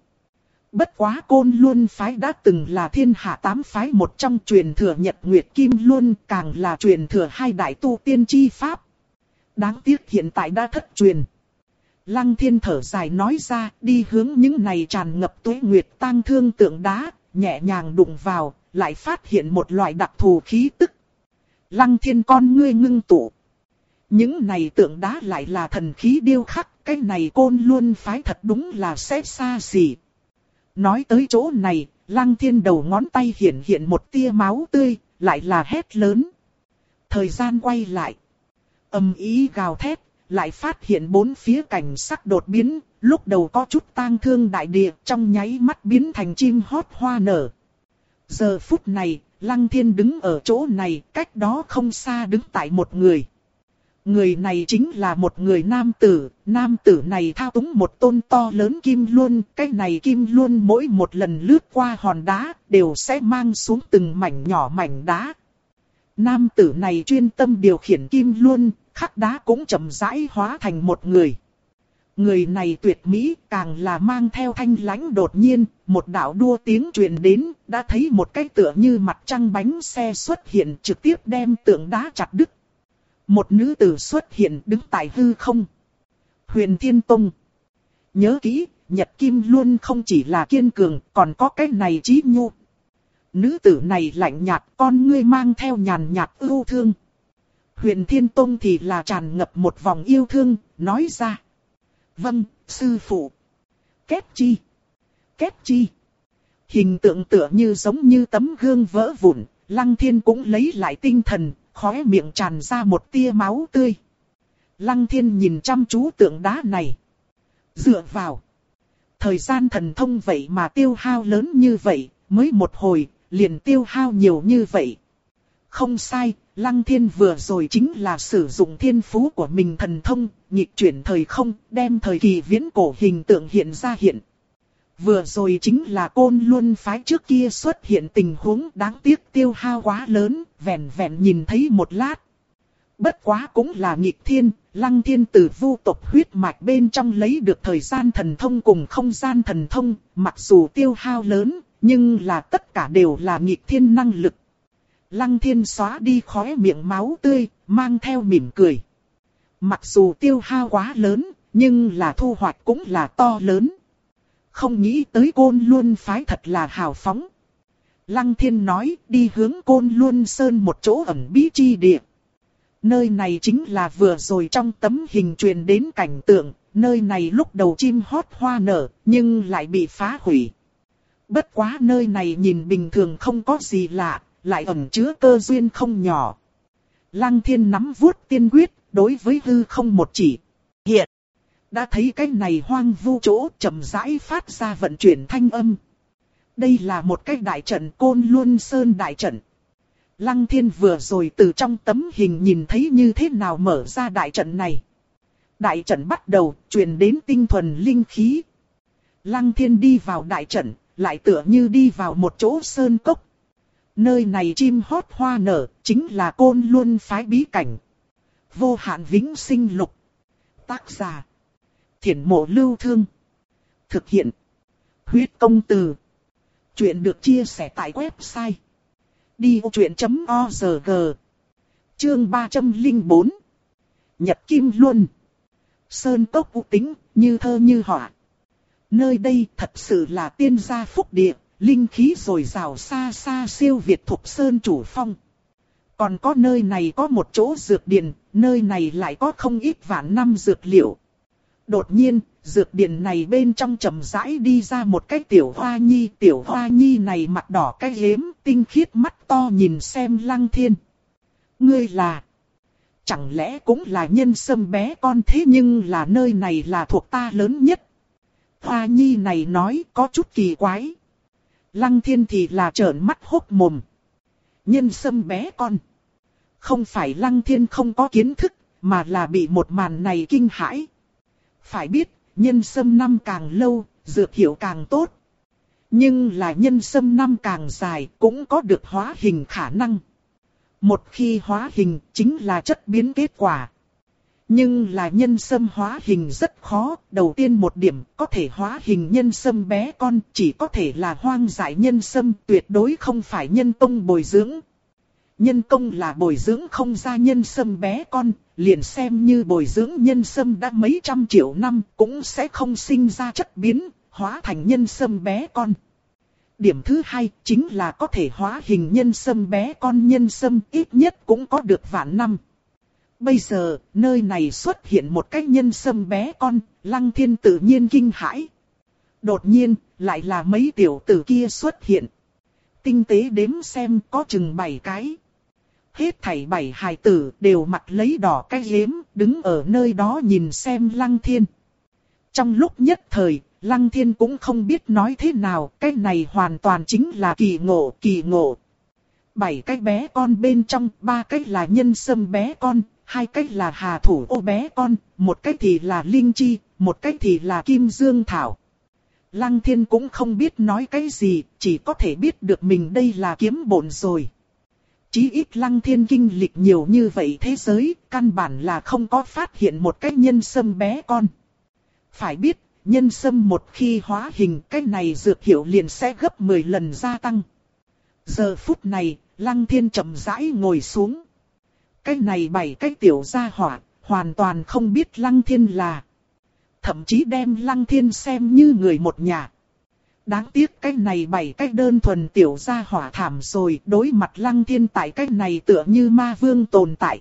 S1: Bất quá côn luân phái đã từng là thiên hạ tám phái một trong truyền thừa nhật nguyệt kim luân càng là truyền thừa hai đại tu tiên chi pháp. Đáng tiếc hiện tại đã thất truyền. Lăng thiên thở dài nói ra đi hướng những này tràn ngập tuế nguyệt tang thương tượng đá, nhẹ nhàng đụng vào, lại phát hiện một loại đặc thù khí tức. Lăng thiên con ngươi ngưng tụ. Những này tượng đá lại là thần khí điêu khắc, cái này côn luôn phái thật đúng là sẽ xa xỉ. Nói tới chỗ này, lăng thiên đầu ngón tay hiện hiện một tia máu tươi, lại là hét lớn. Thời gian quay lại. Âm ý gào thét, lại phát hiện bốn phía cảnh sắc đột biến, lúc đầu có chút tang thương đại địa trong nháy mắt biến thành chim hót hoa nở. Giờ phút này, Lăng Thiên đứng ở chỗ này, cách đó không xa đứng tại một người. Người này chính là một người nam tử, nam tử này thao túng một tôn to lớn kim luân, cái này kim luân mỗi một lần lướt qua hòn đá, đều sẽ mang xuống từng mảnh nhỏ mảnh đá. Nam tử này chuyên tâm điều khiển kim luân, khắc đá cũng chậm rãi hóa thành một người. Người này tuyệt mỹ càng là mang theo thanh lãnh đột nhiên, một đạo đua tiếng truyền đến, đã thấy một cái tựa như mặt trăng bánh xe xuất hiện trực tiếp đem tượng đá chặt đứt. Một nữ tử xuất hiện đứng tại hư không. Huyền Thiên Tông. Nhớ kỹ, Nhật Kim luôn không chỉ là kiên cường, còn có cái này trí nhu. Nữ tử này lạnh nhạt, con ngươi mang theo nhàn nhạt ưu thương. Huyền Thiên Tông thì là tràn ngập một vòng yêu thương, nói ra. Vâng, sư phụ. Kết chi. Kết chi. Hình tượng tựa như giống như tấm gương vỡ vụn, Lăng Thiên cũng lấy lại tinh thần, khóe miệng tràn ra một tia máu tươi. Lăng Thiên nhìn chăm chú tượng đá này. Dựa vào. Thời gian thần thông vậy mà tiêu hao lớn như vậy, mới một hồi, liền tiêu hao nhiều như vậy. Không sai, Lăng Thiên vừa rồi chính là sử dụng thiên phú của mình thần thông, nhịp chuyển thời không, đem thời kỳ viễn cổ hình tượng hiện ra hiện. vừa rồi chính là côn luân phái trước kia xuất hiện tình huống đáng tiếc tiêu hao quá lớn, vẹn vẹn nhìn thấy một lát. Bất quá cũng là nghịch thiên, lăng thiên từ vu tộc huyết mạch bên trong lấy được thời gian thần thông cùng không gian thần thông, mặc dù tiêu hao lớn, nhưng là tất cả đều là nghịch thiên năng lực. Lăng thiên xóa đi khóe miệng máu tươi, mang theo mỉm cười. Mặc dù tiêu hao quá lớn, nhưng là thu hoạch cũng là to lớn. Không nghĩ tới côn luôn phái thật là hào phóng. Lăng thiên nói đi hướng côn luôn sơn một chỗ ẩn bí chi địa. Nơi này chính là vừa rồi trong tấm hình truyền đến cảnh tượng, nơi này lúc đầu chim hót hoa nở, nhưng lại bị phá hủy. Bất quá nơi này nhìn bình thường không có gì lạ, lại ẩn chứa cơ duyên không nhỏ. Lăng thiên nắm vuốt tiên quyết, đối với hư không một chỉ. Hiện, đã thấy cái này hoang vu chỗ chậm rãi phát ra vận chuyển thanh âm. Đây là một cái đại trận côn luân sơn đại trận. Lăng thiên vừa rồi từ trong tấm hình nhìn thấy như thế nào mở ra đại trận này. Đại trận bắt đầu truyền đến tinh thuần linh khí. Lăng thiên đi vào đại trận, lại tựa như đi vào một chỗ sơn cốc. Nơi này chim hót hoa nở, chính là côn luôn phái bí cảnh. Vô hạn vĩnh sinh lục. Tác giả. Thiển mộ lưu thương. Thực hiện. Huyết công từ. Chuyện được chia sẻ tại website. Đi vô chuyện.org Chương 304 Nhật Kim Luân Sơn Cốc vũ tính, như thơ như họa. Nơi đây thật sự là tiên gia phúc địa, linh khí rồi rào xa xa siêu việt thục Sơn chủ phong. Còn có nơi này có một chỗ dược điền, nơi này lại có không ít vạn năm dược liệu. Đột nhiên, dược điền này bên trong trầm rãi đi ra một cái tiểu hoa nhi. Tiểu hoa nhi này mặt đỏ cái hếm, tinh khiết mắt to nhìn xem lăng thiên. Ngươi là... Chẳng lẽ cũng là nhân sâm bé con thế nhưng là nơi này là thuộc ta lớn nhất. Hoa nhi này nói có chút kỳ quái. Lăng thiên thì là trợn mắt hốc mồm. Nhân sâm bé con. Không phải lăng thiên không có kiến thức, mà là bị một màn này kinh hãi. Phải biết, nhân sâm năm càng lâu, dược hiệu càng tốt. Nhưng là nhân sâm năm càng dài cũng có được hóa hình khả năng. Một khi hóa hình chính là chất biến kết quả. Nhưng là nhân sâm hóa hình rất khó, đầu tiên một điểm có thể hóa hình nhân sâm bé con chỉ có thể là hoang dại nhân sâm tuyệt đối không phải nhân tông bồi dưỡng, Nhân công là bồi dưỡng không ra nhân sâm bé con, liền xem như bồi dưỡng nhân sâm đã mấy trăm triệu năm cũng sẽ không sinh ra chất biến, hóa thành nhân sâm bé con. Điểm thứ hai chính là có thể hóa hình nhân sâm bé con nhân sâm ít nhất cũng có được vạn năm. Bây giờ, nơi này xuất hiện một cái nhân sâm bé con, lăng thiên tự nhiên kinh hãi. Đột nhiên, lại là mấy tiểu tử kia xuất hiện. Tinh tế đếm xem có chừng bảy cái hết thảy bảy hài tử đều mặt lấy đỏ cái hiếm, đứng ở nơi đó nhìn xem lăng thiên. Trong lúc nhất thời, lăng thiên cũng không biết nói thế nào, cái này hoàn toàn chính là kỳ ngộ, kỳ ngộ. Bảy cái bé con bên trong, ba cái là nhân sâm bé con, hai cách là hà thủ ô bé con, một cách thì là linh chi, một cách thì là kim dương thảo. Lăng thiên cũng không biết nói cái gì, chỉ có thể biết được mình đây là kiếm bổn rồi. Chí ít lăng thiên kinh lịch nhiều như vậy thế giới, căn bản là không có phát hiện một cái nhân sâm bé con. Phải biết, nhân sâm một khi hóa hình cái này dược hiệu liền sẽ gấp 10 lần gia tăng. Giờ phút này, lăng thiên chậm rãi ngồi xuống. Cái này bảy cái tiểu gia hỏa, hoàn toàn không biết lăng thiên là. Thậm chí đem lăng thiên xem như người một nhà. Đáng tiếc cái này bảy cái đơn thuần tiểu gia hỏa thảm rồi đối mặt lăng thiên tại cái này tựa như ma vương tồn tại.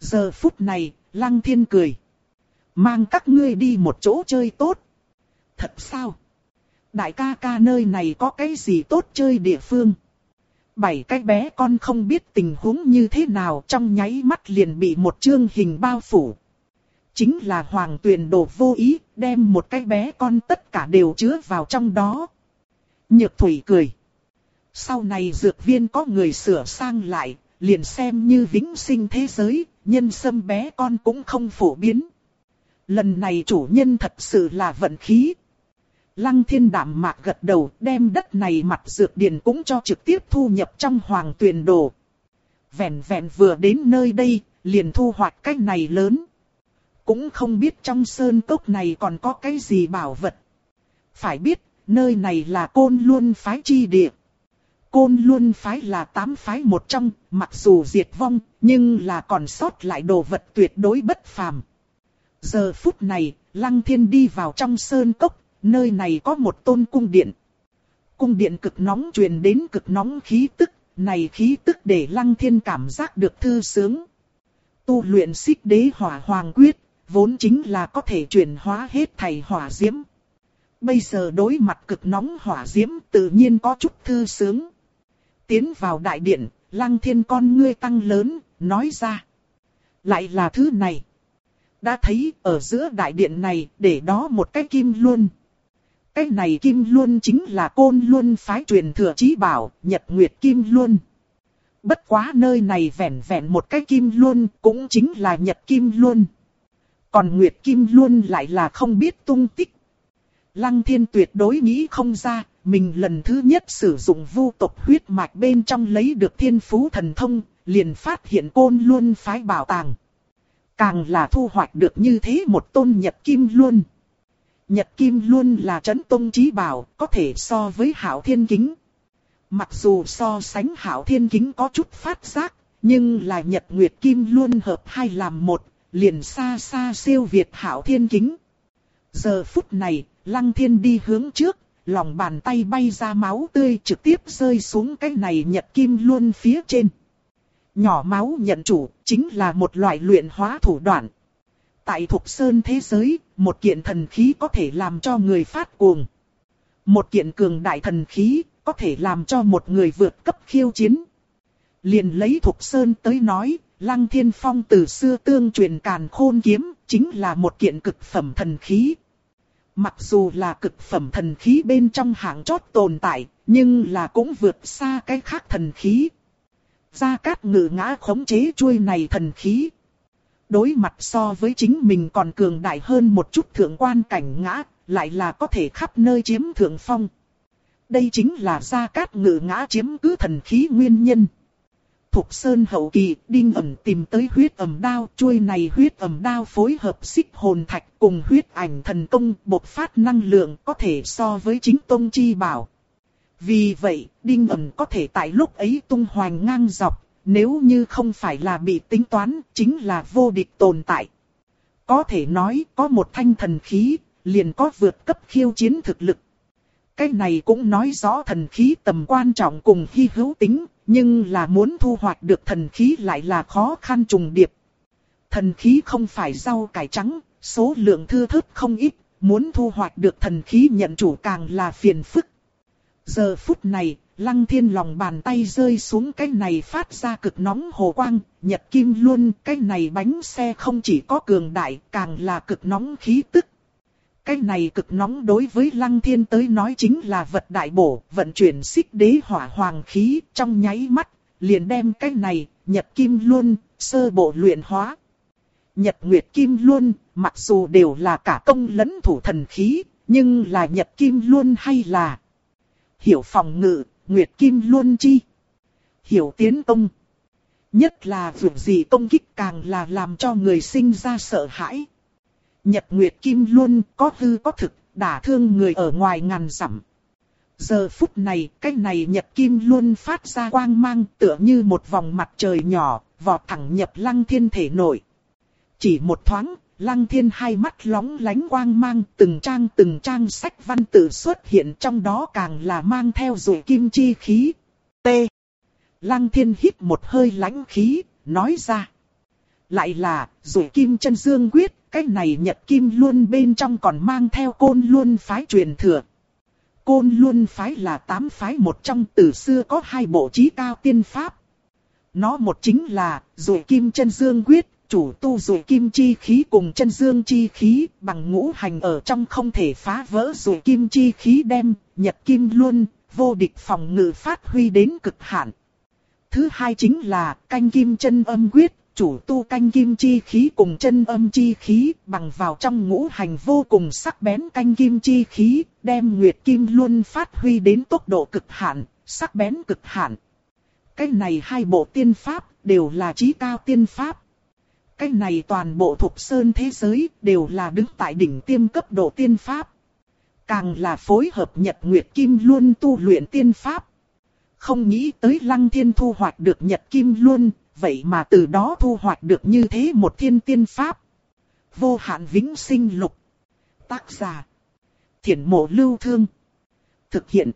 S1: Giờ phút này, lăng thiên cười. Mang các ngươi đi một chỗ chơi tốt. Thật sao? Đại ca ca nơi này có cái gì tốt chơi địa phương? Bảy cái bé con không biết tình huống như thế nào trong nháy mắt liền bị một chương hình bao phủ. Chính là hoàng tuyền đồ vô ý, đem một cái bé con tất cả đều chứa vào trong đó. Nhược thủy cười. Sau này dược viên có người sửa sang lại, liền xem như vĩnh sinh thế giới, nhân sâm bé con cũng không phổ biến. Lần này chủ nhân thật sự là vận khí. Lăng thiên đạm mạc gật đầu đem đất này mặt dược điển cũng cho trực tiếp thu nhập trong hoàng tuyển đồ. Vẹn vẹn vừa đến nơi đây, liền thu hoạch cái này lớn. Cũng không biết trong sơn cốc này còn có cái gì bảo vật. Phải biết, nơi này là côn luân phái chi địa. Côn luân phái là tám phái một trong, mặc dù diệt vong, nhưng là còn sót lại đồ vật tuyệt đối bất phàm. Giờ phút này, Lăng Thiên đi vào trong sơn cốc, nơi này có một tôn cung điện. Cung điện cực nóng truyền đến cực nóng khí tức, này khí tức để Lăng Thiên cảm giác được thư sướng. Tu luyện xích đế hỏa hoàng quyết, vốn chính là có thể chuyển hóa hết thầy hỏa diễm. Bây giờ đối mặt cực nóng hỏa diễm tự nhiên có chút thư sướng. Tiến vào đại điện, lăng thiên con ngươi tăng lớn, nói ra. Lại là thứ này. Đã thấy ở giữa đại điện này để đó một cái kim luân. Cái này kim luân chính là côn luân phái truyền thừa trí bảo, nhật nguyệt kim luân. Bất quá nơi này vẹn vẹn một cái kim luân cũng chính là nhật kim luân. Còn nguyệt kim luân lại là không biết tung tích. Lăng thiên tuyệt đối nghĩ không ra, mình lần thứ nhất sử dụng vu tộc huyết mạch bên trong lấy được thiên phú thần thông, liền phát hiện côn luân phái bảo tàng. Càng là thu hoạch được như thế một tôn nhật kim luân. Nhật kim luôn là chấn tông trí bảo, có thể so với hảo thiên kính. Mặc dù so sánh hảo thiên kính có chút phát giác, nhưng là nhật nguyệt kim luôn hợp hai làm một, liền xa xa siêu việt hảo thiên kính. Giờ phút này, lăng thiên đi hướng trước, lòng bàn tay bay ra máu tươi trực tiếp rơi xuống cái này nhật kim luôn phía trên. Nhỏ máu nhận chủ, chính là một loại luyện hóa thủ đoạn. Tại Thục Sơn thế giới, một kiện thần khí có thể làm cho người phát cuồng. Một kiện cường đại thần khí, có thể làm cho một người vượt cấp khiêu chiến. Liền lấy Thục Sơn tới nói, Lăng Thiên Phong từ xưa tương truyền càn khôn kiếm, chính là một kiện cực phẩm thần khí. Mặc dù là cực phẩm thần khí bên trong hạng chót tồn tại, nhưng là cũng vượt xa cái khác thần khí. Gia Cát ngự ngã khống chế chuôi này thần khí. Đối mặt so với chính mình còn cường đại hơn một chút thượng quan cảnh ngã, lại là có thể khắp nơi chiếm thượng phong. Đây chính là Gia Cát ngự ngã chiếm cứ thần khí nguyên nhân. Thục Sơn hậu kỳ, Đinh ẩm tìm tới huyết ẩm đao, chuôi này huyết ẩm đao phối hợp xích hồn thạch cùng huyết ảnh thần công bộc phát năng lượng có thể so với chính tông chi bảo. Vì vậy, Đinh ẩm có thể tại lúc ấy tung hoành ngang dọc, nếu như không phải là bị tính toán, chính là vô địch tồn tại. Có thể nói, có một thanh thần khí, liền có vượt cấp khiêu chiến thực lực. Cái này cũng nói rõ thần khí tầm quan trọng cùng hy hữu tính, nhưng là muốn thu hoạch được thần khí lại là khó khăn trùng điệp. Thần khí không phải rau cải trắng, số lượng thưa thớt không ít, muốn thu hoạch được thần khí nhận chủ càng là phiền phức. Giờ phút này, lăng thiên lòng bàn tay rơi xuống cái này phát ra cực nóng hồ quang, nhật kim luôn, cái này bánh xe không chỉ có cường đại, càng là cực nóng khí tức. Cái này cực nóng đối với lăng thiên tới nói chính là vật đại bổ, vận chuyển xích đế hỏa hoàng khí trong nháy mắt, liền đem cái này, nhật kim luôn, sơ bộ luyện hóa. Nhật nguyệt kim luôn, mặc dù đều là cả công lẫn thủ thần khí, nhưng là nhật kim luôn hay là hiểu phòng ngự, nguyệt kim luôn chi. Hiểu tiến công. Nhất là vượt gì công kích càng là làm cho người sinh ra sợ hãi. Nhật Nguyệt Kim Luân có hư có thực, đả thương người ở ngoài ngàn dặm. Giờ phút này, cái này Nhật Kim Luân phát ra quang mang tựa như một vòng mặt trời nhỏ, vọt thẳng nhập lăng thiên thể nội. Chỉ một thoáng, lăng thiên hai mắt lóng lánh quang mang từng trang từng trang sách văn tự xuất hiện trong đó càng là mang theo rủi kim chi khí. T. Lăng thiên hít một hơi lãnh khí, nói ra. Lại là, rủi kim chân dương quyết, cái này nhật kim luôn bên trong còn mang theo côn luôn phái truyền thừa. Côn luôn phái là tám phái một trong từ xưa có hai bộ trí cao tiên pháp. Nó một chính là rồi kim chân dương quyết, chủ tu rùi kim chi khí cùng chân dương chi khí bằng ngũ hành ở trong không thể phá vỡ rùi kim chi khí đem, nhật kim luôn, vô địch phòng ngự phát huy đến cực hạn. Thứ hai chính là canh kim chân âm quyết, chủ tu canh kim chi khí cùng chân âm chi khí bằng vào trong ngũ hành vô cùng sắc bén canh kim chi khí, đem nguyệt kim luôn phát huy đến tốc độ cực hạn, sắc bén cực hạn. Cái này hai bộ tiên pháp đều là trí cao tiên pháp. Cái này toàn bộ thuộc sơn thế giới đều là đứng tại đỉnh tiêm cấp độ tiên pháp. Càng là phối hợp nhật nguyệt kim luân tu luyện tiên pháp. Không nghĩ tới lăng thiên thu hoạch được nhật kim luân, vậy mà từ đó thu hoạch được như thế một thiên tiên pháp. Vô hạn vĩnh sinh lục. Tác giả. Thiển mộ lưu thương. Thực hiện.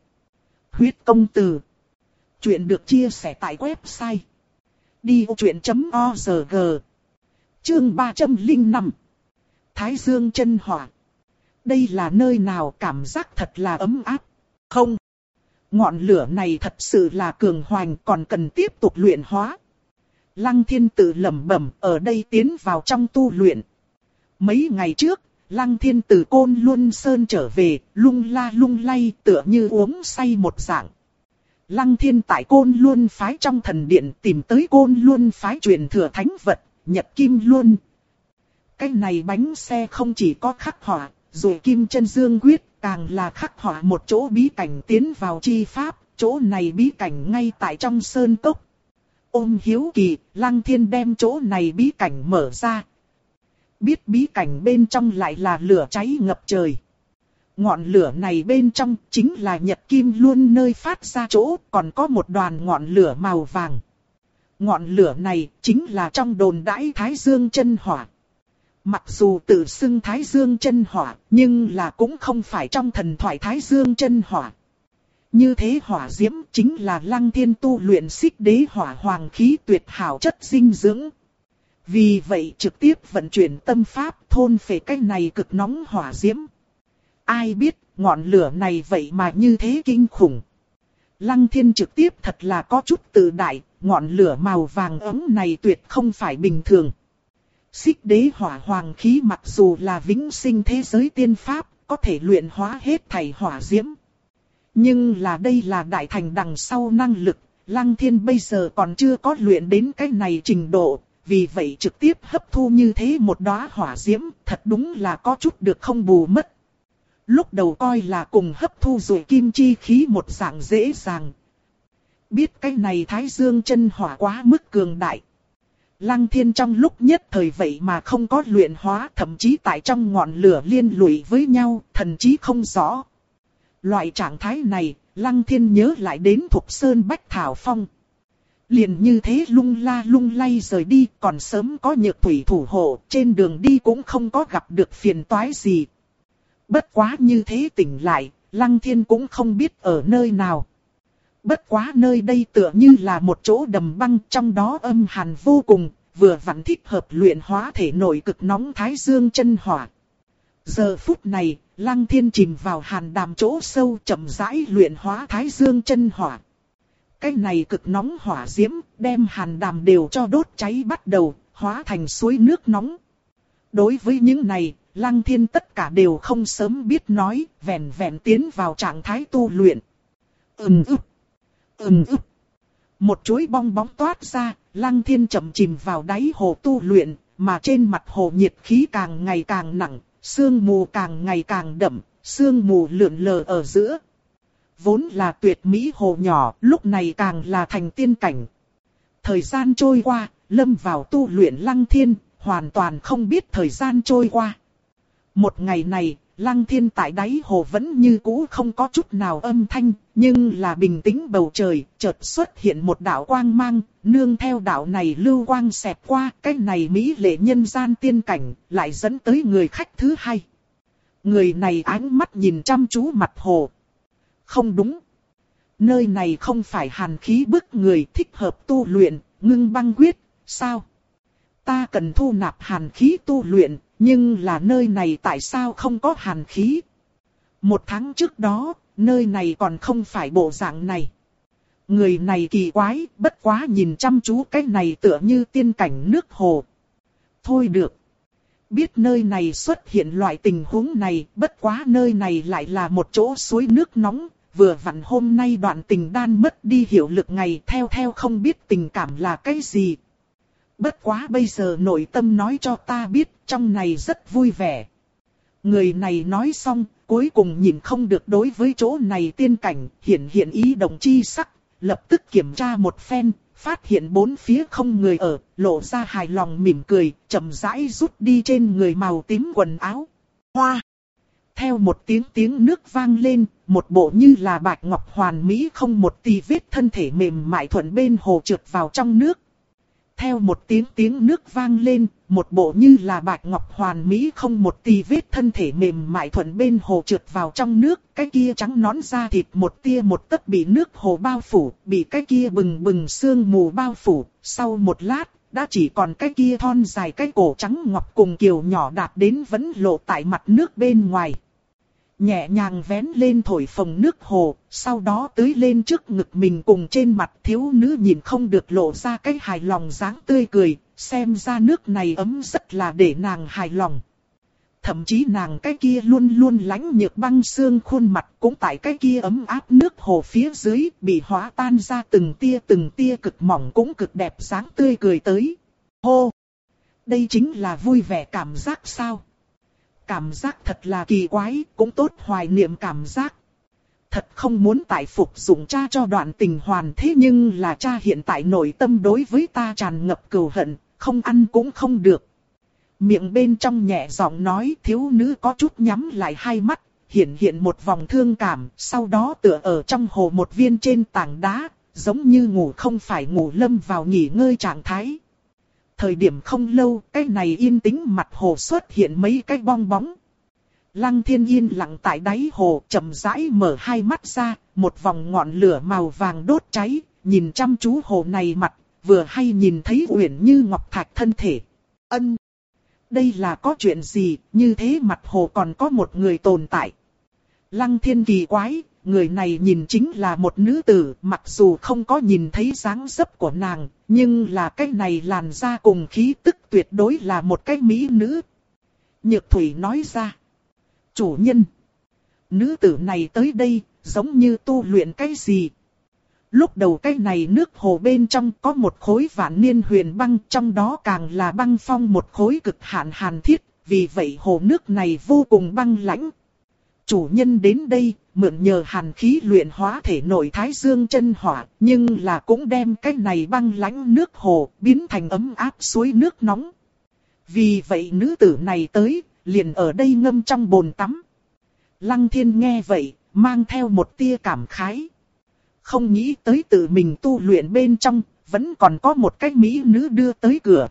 S1: Huyết công từ. Chuyện được chia sẻ tại website. Đi vô chuyện.org Chương 305 Thái Dương chân hỏa Đây là nơi nào cảm giác thật là ấm áp. Không. Ngọn lửa này thật sự là cường hoành còn cần tiếp tục luyện hóa. Lăng thiên tự lẩm bẩm ở đây tiến vào trong tu luyện. Mấy ngày trước, Lăng thiên từ côn luân sơn trở về, lung la lung lay tựa như uống say một dạng. Lăng thiên tại côn luân phái trong thần điện tìm tới côn luân phái truyền thừa thánh vật, nhật kim luôn. Cái này bánh xe không chỉ có khắc họa, rồi kim chân dương quyết, càng là khắc họa một chỗ bí cảnh tiến vào chi pháp, chỗ này bí cảnh ngay tại trong sơn cốc. Ôm hiếu kỳ, lăng thiên đem chỗ này bí cảnh mở ra. Biết bí cảnh bên trong lại là lửa cháy ngập trời. Ngọn lửa này bên trong chính là nhật kim luôn nơi phát ra chỗ, còn có một đoàn ngọn lửa màu vàng. Ngọn lửa này chính là trong đồn đãi Thái Dương chân hỏa. Mặc dù tự xưng Thái Dương chân hỏa, nhưng là cũng không phải trong thần thoại Thái Dương chân hỏa. Như thế hỏa diễm chính là lăng thiên tu luyện xích đế hỏa hoàng khí tuyệt hảo chất dinh dưỡng. Vì vậy trực tiếp vận chuyển tâm pháp thôn phệ cái này cực nóng hỏa diễm. Ai biết ngọn lửa này vậy mà như thế kinh khủng. Lăng thiên trực tiếp thật là có chút tự đại, ngọn lửa màu vàng ấm này tuyệt không phải bình thường. Xích đế hỏa hoàng khí mặc dù là vĩnh sinh thế giới tiên pháp, có thể luyện hóa hết thảy hỏa diễm. Nhưng là đây là đại thành đằng sau năng lực, Lăng Thiên bây giờ còn chưa có luyện đến cái này trình độ, vì vậy trực tiếp hấp thu như thế một đóa hỏa diễm, thật đúng là có chút được không bù mất. Lúc đầu coi là cùng hấp thu rồi kim chi khí một dạng dễ dàng. Biết cái này Thái Dương chân hỏa quá mức cường đại. Lăng thiên trong lúc nhất thời vậy mà không có luyện hóa thậm chí tại trong ngọn lửa liên lụy với nhau, thần chí không rõ. Loại trạng thái này, Lăng Thiên nhớ lại đến Thục Sơn Bách Thảo Phong. Liền như thế lung la lung lay rời đi, còn sớm có nhược thủy thủ hộ, trên đường đi cũng không có gặp được phiền toái gì. Bất quá như thế tỉnh lại, Lăng Thiên cũng không biết ở nơi nào. Bất quá nơi đây tựa như là một chỗ đầm băng trong đó âm hàn vô cùng, vừa vặn thích hợp luyện hóa thể nội cực nóng thái dương chân hỏa. Giờ phút này, Lăng thiên chìm vào hàn đàm chỗ sâu chậm rãi luyện hóa thái dương chân hỏa. Cái này cực nóng hỏa diễm, đem hàn đàm đều cho đốt cháy bắt đầu, hóa thành suối nước nóng. Đối với những này, lăng thiên tất cả đều không sớm biết nói, vẹn vẹn tiến vào trạng thái tu luyện. Ừm ức, ừm ức. Một chuỗi bong bóng toát ra, lăng thiên chậm chìm vào đáy hồ tu luyện, mà trên mặt hồ nhiệt khí càng ngày càng nặng, Sương mù càng ngày càng đậm, sương mù lượn lờ ở giữa. Vốn là tuyệt mỹ hồ nhỏ, lúc này càng là thành tiên cảnh. Thời gian trôi qua, lâm vào tu luyện lăng thiên, hoàn toàn không biết thời gian trôi qua. Một ngày này, lăng thiên tại đáy hồ vẫn như cũ không có chút nào âm thanh, nhưng là bình tĩnh bầu trời, chợt xuất hiện một đạo quang mang, nương theo đạo này lưu quang xẹt qua, cái này mỹ lệ nhân gian tiên cảnh, lại dẫn tới người khách thứ hai. Người này ánh mắt nhìn chăm chú mặt hồ. Không đúng. Nơi này không phải hàn khí bức người thích hợp tu luyện, ngưng băng quyết, sao? Ta cần thu nạp hàn khí tu luyện, nhưng là nơi này tại sao không có hàn khí? Một tháng trước đó, nơi này còn không phải bộ dạng này. Người này kỳ quái, bất quá nhìn chăm chú cái này tựa như tiên cảnh nước hồ. Thôi được. Biết nơi này xuất hiện loại tình huống này, bất quá nơi này lại là một chỗ suối nước nóng, vừa vặn hôm nay đoạn tình đan mất đi hiệu lực ngày theo theo không biết tình cảm là cái gì. Bất quá bây giờ nội tâm nói cho ta biết trong này rất vui vẻ. Người này nói xong, cuối cùng nhìn không được đối với chỗ này tiên cảnh, hiện hiện ý đồng chi sắc, lập tức kiểm tra một phen, phát hiện bốn phía không người ở, lộ ra hài lòng mỉm cười, chậm rãi rút đi trên người màu tím quần áo. Hoa! Theo một tiếng tiếng nước vang lên, một bộ như là bạch ngọc hoàn mỹ không một tì vết thân thể mềm mại thuận bên hồ trượt vào trong nước. Theo một tiếng tiếng nước vang lên, một bộ như là bạch ngọc hoàn mỹ không một tì vết thân thể mềm mại thuận bên hồ trượt vào trong nước, cái kia trắng nón da thịt một tia một tấc bị nước hồ bao phủ, bị cái kia bừng bừng sương mù bao phủ, sau một lát, đã chỉ còn cái kia thon dài cái cổ trắng ngọc cùng kiều nhỏ đạt đến vẫn lộ tại mặt nước bên ngoài nhẹ nhàng vén lên thổi phồng nước hồ, sau đó tưới lên trước ngực mình cùng trên mặt thiếu nữ nhìn không được lộ ra cái hài lòng dáng tươi cười, xem ra nước này ấm rất là để nàng hài lòng. Thậm chí nàng cái kia luôn luôn lánh nhược băng xương khuôn mặt cũng tại cái kia ấm áp nước hồ phía dưới bị hóa tan ra từng tia từng tia cực mỏng cũng cực đẹp dáng tươi cười tới. Hô! Đây chính là vui vẻ cảm giác sao? Cảm giác thật là kỳ quái, cũng tốt hoài niệm cảm giác. Thật không muốn tại phục dụng cha cho đoạn tình hoàn thế nhưng là cha hiện tại nội tâm đối với ta tràn ngập cừu hận, không ăn cũng không được. Miệng bên trong nhẹ giọng nói thiếu nữ có chút nhắm lại hai mắt, hiện hiện một vòng thương cảm, sau đó tựa ở trong hồ một viên trên tảng đá, giống như ngủ không phải ngủ lâm vào nghỉ ngơi trạng thái. Thời điểm không lâu, cái này yên tĩnh mặt hồ xuất hiện mấy cái bong bóng. Lăng thiên yên lặng tại đáy hồ chậm rãi mở hai mắt ra, một vòng ngọn lửa màu vàng đốt cháy, nhìn chăm chú hồ này mặt, vừa hay nhìn thấy uyển như ngọc thạch thân thể. Ân! Đây là có chuyện gì, như thế mặt hồ còn có một người tồn tại. Lăng thiên kỳ quái, người này nhìn chính là một nữ tử, mặc dù không có nhìn thấy dáng dấp của nàng, nhưng là cái này làn da cùng khí tức tuyệt đối là một cái mỹ nữ. Nhược thủy nói ra. Chủ nhân. Nữ tử này tới đây, giống như tu luyện cái gì. Lúc đầu cái này nước hồ bên trong có một khối vạn niên huyền băng, trong đó càng là băng phong một khối cực hạn hàn thiết, vì vậy hồ nước này vô cùng băng lãnh. Chủ nhân đến đây, mượn nhờ hàn khí luyện hóa thể nội thái dương chân hỏa, nhưng là cũng đem cái này băng lãnh nước hồ biến thành ấm áp suối nước nóng. Vì vậy nữ tử này tới, liền ở đây ngâm trong bồn tắm. Lăng thiên nghe vậy, mang theo một tia cảm khái. Không nghĩ tới tự mình tu luyện bên trong, vẫn còn có một cái mỹ nữ đưa tới cửa.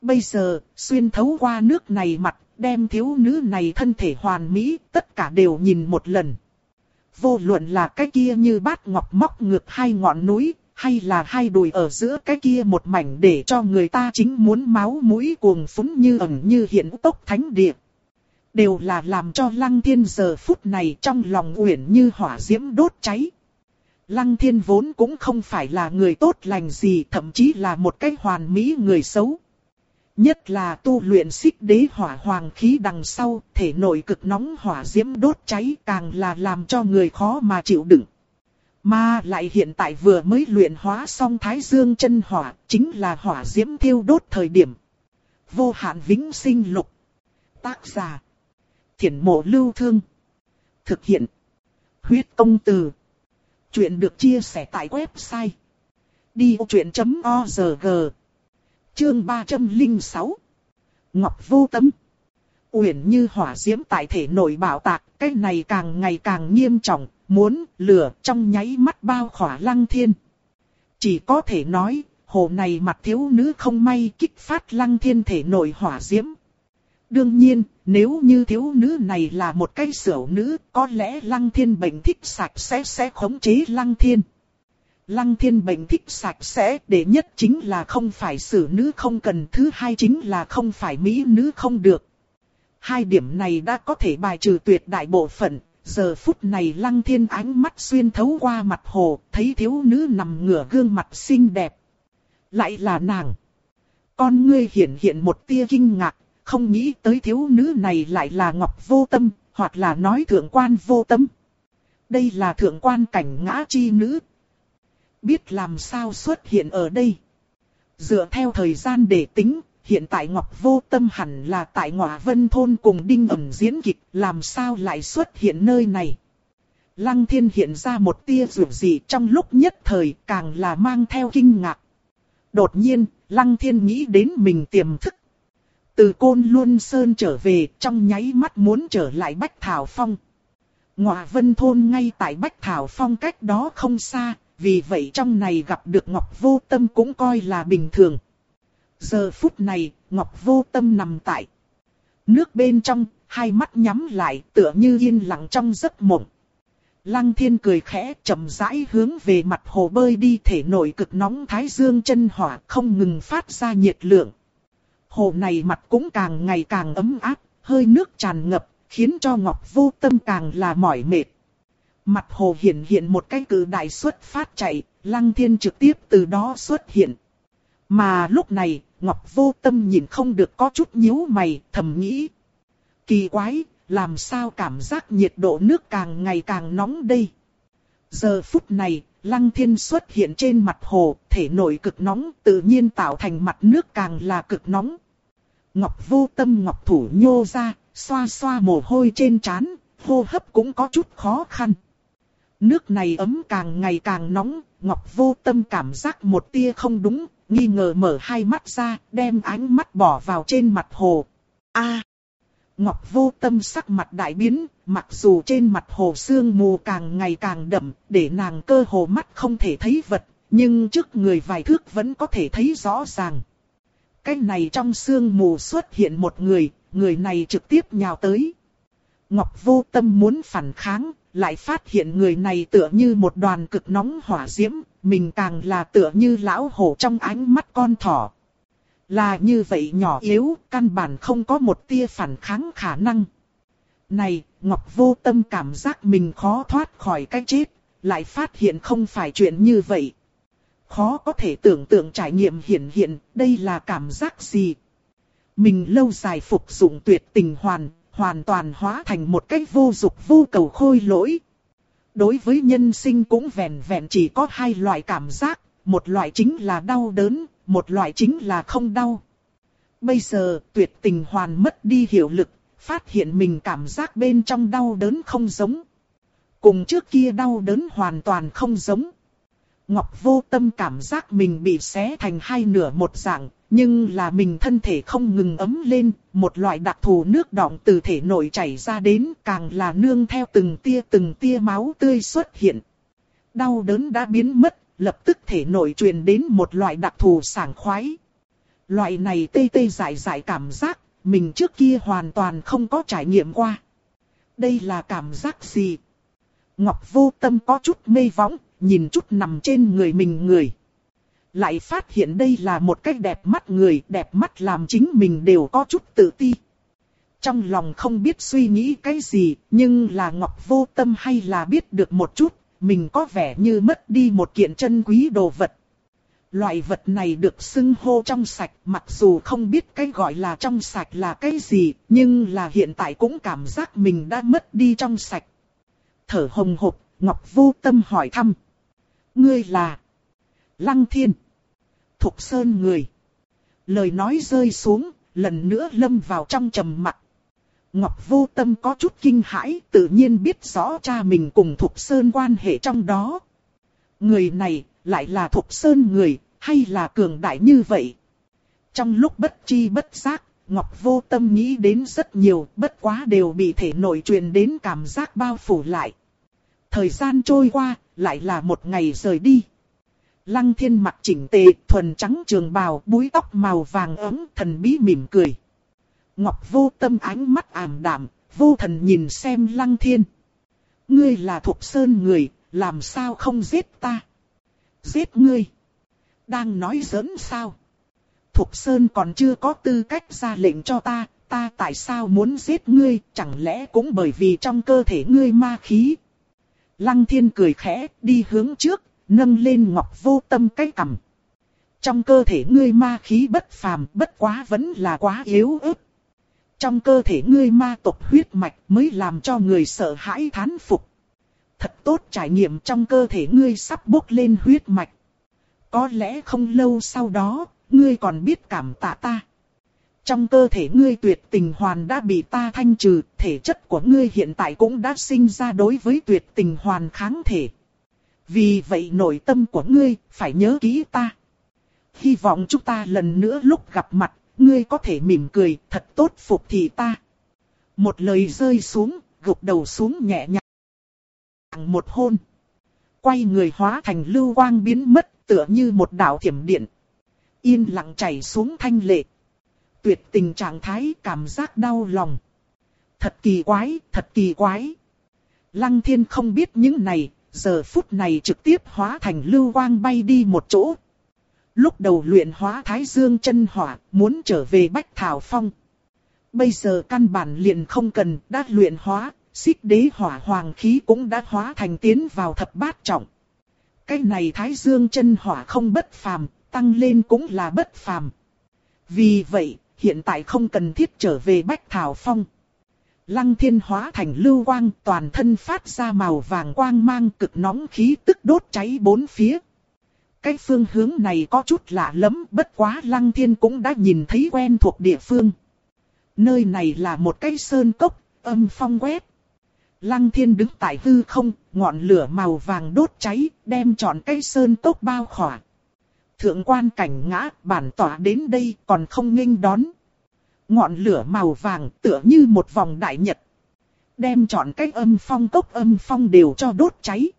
S1: Bây giờ, xuyên thấu qua nước này mặt, đem thiếu nữ này thân thể hoàn mỹ, tất cả đều nhìn một lần. Vô luận là cái kia như bát ngọc móc ngược hai ngọn núi, hay là hai đùi ở giữa cái kia một mảnh để cho người ta chính muốn máu mũi cuồng phúng như ẩn như hiện tốc thánh địa. Đều là làm cho lăng thiên giờ phút này trong lòng uyển như hỏa diễm đốt cháy. Lăng thiên vốn cũng không phải là người tốt lành gì, thậm chí là một cái hoàn mỹ người xấu. Nhất là tu luyện xích đế hỏa hoàng khí đằng sau, thể nội cực nóng hỏa diễm đốt cháy càng là làm cho người khó mà chịu đựng. Mà lại hiện tại vừa mới luyện hóa xong thái dương chân hỏa, chính là hỏa diễm thiêu đốt thời điểm. Vô hạn vĩnh sinh lục. Tác giả. Thiển mộ lưu thương. Thực hiện. Huyết công từ. Chuyện được chia sẻ tại website. Đi truyện.org Chương 306 Ngọc vô tâm Uyển như hỏa diễm tại thể nội bảo tạc, cái này càng ngày càng nghiêm trọng, muốn lửa trong nháy mắt bao khỏa lăng thiên. Chỉ có thể nói, hồ này mặt thiếu nữ không may kích phát lăng thiên thể nội hỏa diễm. Đương nhiên, nếu như thiếu nữ này là một cái sửu nữ, có lẽ lăng thiên bệnh thích sạch sẽ sẽ khống chế lăng thiên. Lăng thiên bệnh thích sạch sẽ, để nhất chính là không phải xử nữ không cần, thứ hai chính là không phải mỹ nữ không được. Hai điểm này đã có thể bài trừ tuyệt đại bộ phận, giờ phút này lăng thiên ánh mắt xuyên thấu qua mặt hồ, thấy thiếu nữ nằm ngửa gương mặt xinh đẹp. Lại là nàng. Con ngươi hiện hiện một tia kinh ngạc, không nghĩ tới thiếu nữ này lại là Ngọc Vô Tâm, hoặc là nói thượng quan vô tâm. Đây là thượng quan cảnh ngã chi nữ, biết làm sao xuất hiện ở đây. Dựa theo thời gian để tính, hiện tại Ngọc Vô Tâm hẳn là tại Ngọa Vân Thôn cùng Đinh ẩm diễn kịch, làm sao lại xuất hiện nơi này. Lăng thiên hiện ra một tia rủi gì trong lúc nhất thời càng là mang theo kinh ngạc. Đột nhiên, Lăng thiên nghĩ đến mình tiềm thức. Từ Côn Luân Sơn trở về trong nháy mắt muốn trở lại Bách Thảo Phong. Ngọa Vân Thôn ngay tại Bách Thảo Phong cách đó không xa, vì vậy trong này gặp được Ngọc Vô Tâm cũng coi là bình thường. Giờ phút này, Ngọc Vô Tâm nằm tại nước bên trong, hai mắt nhắm lại tựa như yên lặng trong giấc mộng. Lăng thiên cười khẽ chậm rãi hướng về mặt hồ bơi đi thể nổi cực nóng thái dương chân hỏa không ngừng phát ra nhiệt lượng. Hồ này mặt cũng càng ngày càng ấm áp, hơi nước tràn ngập, khiến cho Ngọc Vô Tâm càng là mỏi mệt. Mặt hồ hiện hiện một cái cử đại xuất phát chạy, Lăng Thiên trực tiếp từ đó xuất hiện. Mà lúc này, Ngọc Vô Tâm nhìn không được có chút nhíu mày, thầm nghĩ. Kỳ quái, làm sao cảm giác nhiệt độ nước càng ngày càng nóng đây? Giờ phút này, Lăng Thiên xuất hiện trên mặt hồ, thể nổi cực nóng, tự nhiên tạo thành mặt nước càng là cực nóng. Ngọc Vô Tâm Ngọc Thủ nhô ra, xoa xoa mồ hôi trên trán, hô hấp cũng có chút khó khăn. Nước này ấm càng ngày càng nóng, Ngọc vô tâm cảm giác một tia không đúng, nghi ngờ mở hai mắt ra, đem ánh mắt bỏ vào trên mặt hồ. A, Ngọc vô tâm sắc mặt đại biến, mặc dù trên mặt hồ sương mù càng ngày càng đậm, để nàng cơ hồ mắt không thể thấy vật, nhưng trước người vài thước vẫn có thể thấy rõ ràng. Cái này trong sương mù xuất hiện một người, người này trực tiếp nhào tới. Ngọc vô tâm muốn phản kháng, lại phát hiện người này tựa như một đoàn cực nóng hỏa diễm, mình càng là tựa như lão hổ trong ánh mắt con thỏ. Là như vậy nhỏ yếu, căn bản không có một tia phản kháng khả năng. Này, Ngọc vô tâm cảm giác mình khó thoát khỏi cái chết, lại phát hiện không phải chuyện như vậy. Khó có thể tưởng tượng trải nghiệm hiện hiện, đây là cảm giác gì. Mình lâu dài phục dụng tuyệt tình hoàn, hoàn toàn hóa thành một cách vô dục vô cầu khôi lỗi. Đối với nhân sinh cũng vẹn vẹn chỉ có hai loại cảm giác, một loại chính là đau đớn, một loại chính là không đau. Bây giờ tuyệt tình hoàn mất đi hiệu lực, phát hiện mình cảm giác bên trong đau đớn không giống. Cùng trước kia đau đớn hoàn toàn không giống. Ngọc vô tâm cảm giác mình bị xé thành hai nửa một dạng, nhưng là mình thân thể không ngừng ấm lên, một loại đặc thù nước đọng từ thể nội chảy ra đến càng là nương theo từng tia từng tia máu tươi xuất hiện. Đau đớn đã biến mất, lập tức thể nội truyền đến một loại đặc thù sảng khoái. Loại này tê tê dại dại cảm giác, mình trước kia hoàn toàn không có trải nghiệm qua. Đây là cảm giác gì? Ngọc vô tâm có chút mê võng, nhìn chút nằm trên người mình người. Lại phát hiện đây là một cách đẹp mắt người, đẹp mắt làm chính mình đều có chút tự ti. Trong lòng không biết suy nghĩ cái gì, nhưng là Ngọc vô tâm hay là biết được một chút, mình có vẻ như mất đi một kiện chân quý đồ vật. Loại vật này được xưng hô trong sạch, mặc dù không biết cái gọi là trong sạch là cái gì, nhưng là hiện tại cũng cảm giác mình đã mất đi trong sạch. Thở hồng hộc, Ngọc vô tâm hỏi thăm. Ngươi là Lăng Thiên. Thục Sơn người. Lời nói rơi xuống, lần nữa lâm vào trong trầm mặc. Ngọc vô tâm có chút kinh hãi, tự nhiên biết rõ cha mình cùng Thục Sơn quan hệ trong đó. Người này, lại là Thục Sơn người, hay là cường đại như vậy? Trong lúc bất chi bất giác, Ngọc vô tâm nghĩ đến rất nhiều, bất quá đều bị thể nội truyền đến cảm giác bao phủ lại. Thời gian trôi qua, lại là một ngày rời đi. Lăng thiên mặt chỉnh tề, thuần trắng trường bào, búi tóc màu vàng ấm, thần bí mỉm cười. Ngọc vô tâm ánh mắt ảm đạm, vô thần nhìn xem lăng thiên. Ngươi là thuộc sơn người, làm sao không giết ta? Giết ngươi? Đang nói giỡn sao? Thục Sơn còn chưa có tư cách ra lệnh cho ta, ta tại sao muốn giết ngươi, chẳng lẽ cũng bởi vì trong cơ thể ngươi ma khí? Lăng thiên cười khẽ, đi hướng trước, nâng lên ngọc vô tâm cái cằm. Trong cơ thể ngươi ma khí bất phàm, bất quá vẫn là quá yếu ớt. Trong cơ thể ngươi ma tộc huyết mạch mới làm cho người sợ hãi thán phục. Thật tốt trải nghiệm trong cơ thể ngươi sắp bốc lên huyết mạch. Có lẽ không lâu sau đó, ngươi còn biết cảm tạ ta. Trong cơ thể ngươi tuyệt tình hoàn đã bị ta thanh trừ, thể chất của ngươi hiện tại cũng đã sinh ra đối với tuyệt tình hoàn kháng thể. Vì vậy nội tâm của ngươi phải nhớ kỹ ta. Hy vọng chúng ta lần nữa lúc gặp mặt, ngươi có thể mỉm cười, thật tốt phục thị ta. Một lời rơi xuống, gục đầu xuống nhẹ nhàng. Một hôn. Quay người hóa thành lưu quang biến mất, tựa như một đạo thiểm điện. Yên lặng chảy xuống thanh lệ. Tuyệt tình trạng thái cảm giác đau lòng. Thật kỳ quái, thật kỳ quái. Lăng thiên không biết những này, giờ phút này trực tiếp hóa thành lưu quang bay đi một chỗ. Lúc đầu luyện hóa thái dương chân hỏa, muốn trở về Bách Thảo Phong. Bây giờ căn bản liền không cần, đã luyện hóa, xích đế hỏa hoàng khí cũng đã hóa thành tiến vào thập bát trọng. Cái này thái dương chân hỏa không bất phàm, tăng lên cũng là bất phàm. Vì vậy, hiện tại không cần thiết trở về Bách Thảo Phong. Lăng thiên hóa thành lưu quang toàn thân phát ra màu vàng quang mang cực nóng khí tức đốt cháy bốn phía. Cái phương hướng này có chút lạ lắm bất quá lăng thiên cũng đã nhìn thấy quen thuộc địa phương. Nơi này là một cái sơn cốc, âm phong quét. Lăng thiên đứng tại hư không, ngọn lửa màu vàng đốt cháy, đem trọn cây sơn cốc bao khỏa. Thượng quan cảnh ngã, bản tỏa đến đây còn không nghênh đón. Ngọn lửa màu vàng tựa như một vòng đại nhật. Đem chọn cách âm phong cốc âm phong đều cho đốt cháy.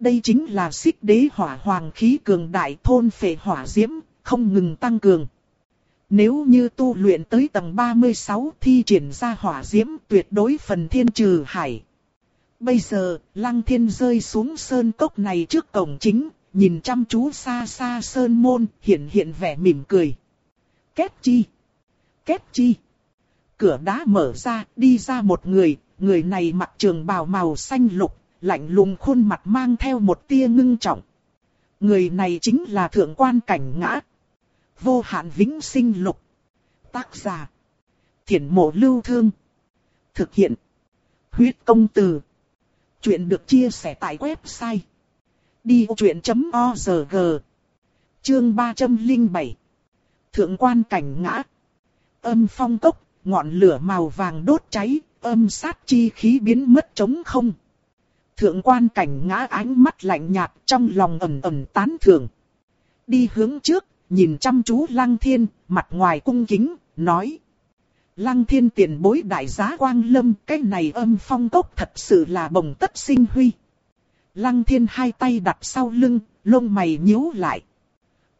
S1: Đây chính là xích đế hỏa hoàng khí cường đại thôn phệ hỏa diễm, không ngừng tăng cường. Nếu như tu luyện tới tầng 36 thi triển ra hỏa diễm tuyệt đối phần thiên trừ hải. Bây giờ, lăng thiên rơi xuống sơn cốc này trước cổng chính, nhìn chăm chú xa xa sơn môn, hiện hiện vẻ mỉm cười. Kết chi? Kết chi? Cửa đá mở ra, đi ra một người, người này mặc trường bào màu xanh lục, lạnh lùng khuôn mặt mang theo một tia ngưng trọng. Người này chính là thượng quan cảnh ngã. Vô hạn vĩnh sinh lục. Tác giả. Thiển mộ lưu thương. Thực hiện. Huyết công từ. Chuyện được chia sẻ tại website. Đi truyện.org Chương 307 Thượng quan cảnh ngã Âm phong cốc, ngọn lửa màu vàng đốt cháy, âm sát chi khí biến mất trống không. Thượng quan cảnh ngã ánh mắt lạnh nhạt trong lòng ẩm ẩm tán thưởng. Đi hướng trước, nhìn chăm chú lăng thiên, mặt ngoài cung kính, nói. Lăng thiên tiền bối đại giá quang lâm, cái này âm phong cốc thật sự là bồng tất sinh huy. Lăng thiên hai tay đặt sau lưng, lông mày nhíu lại.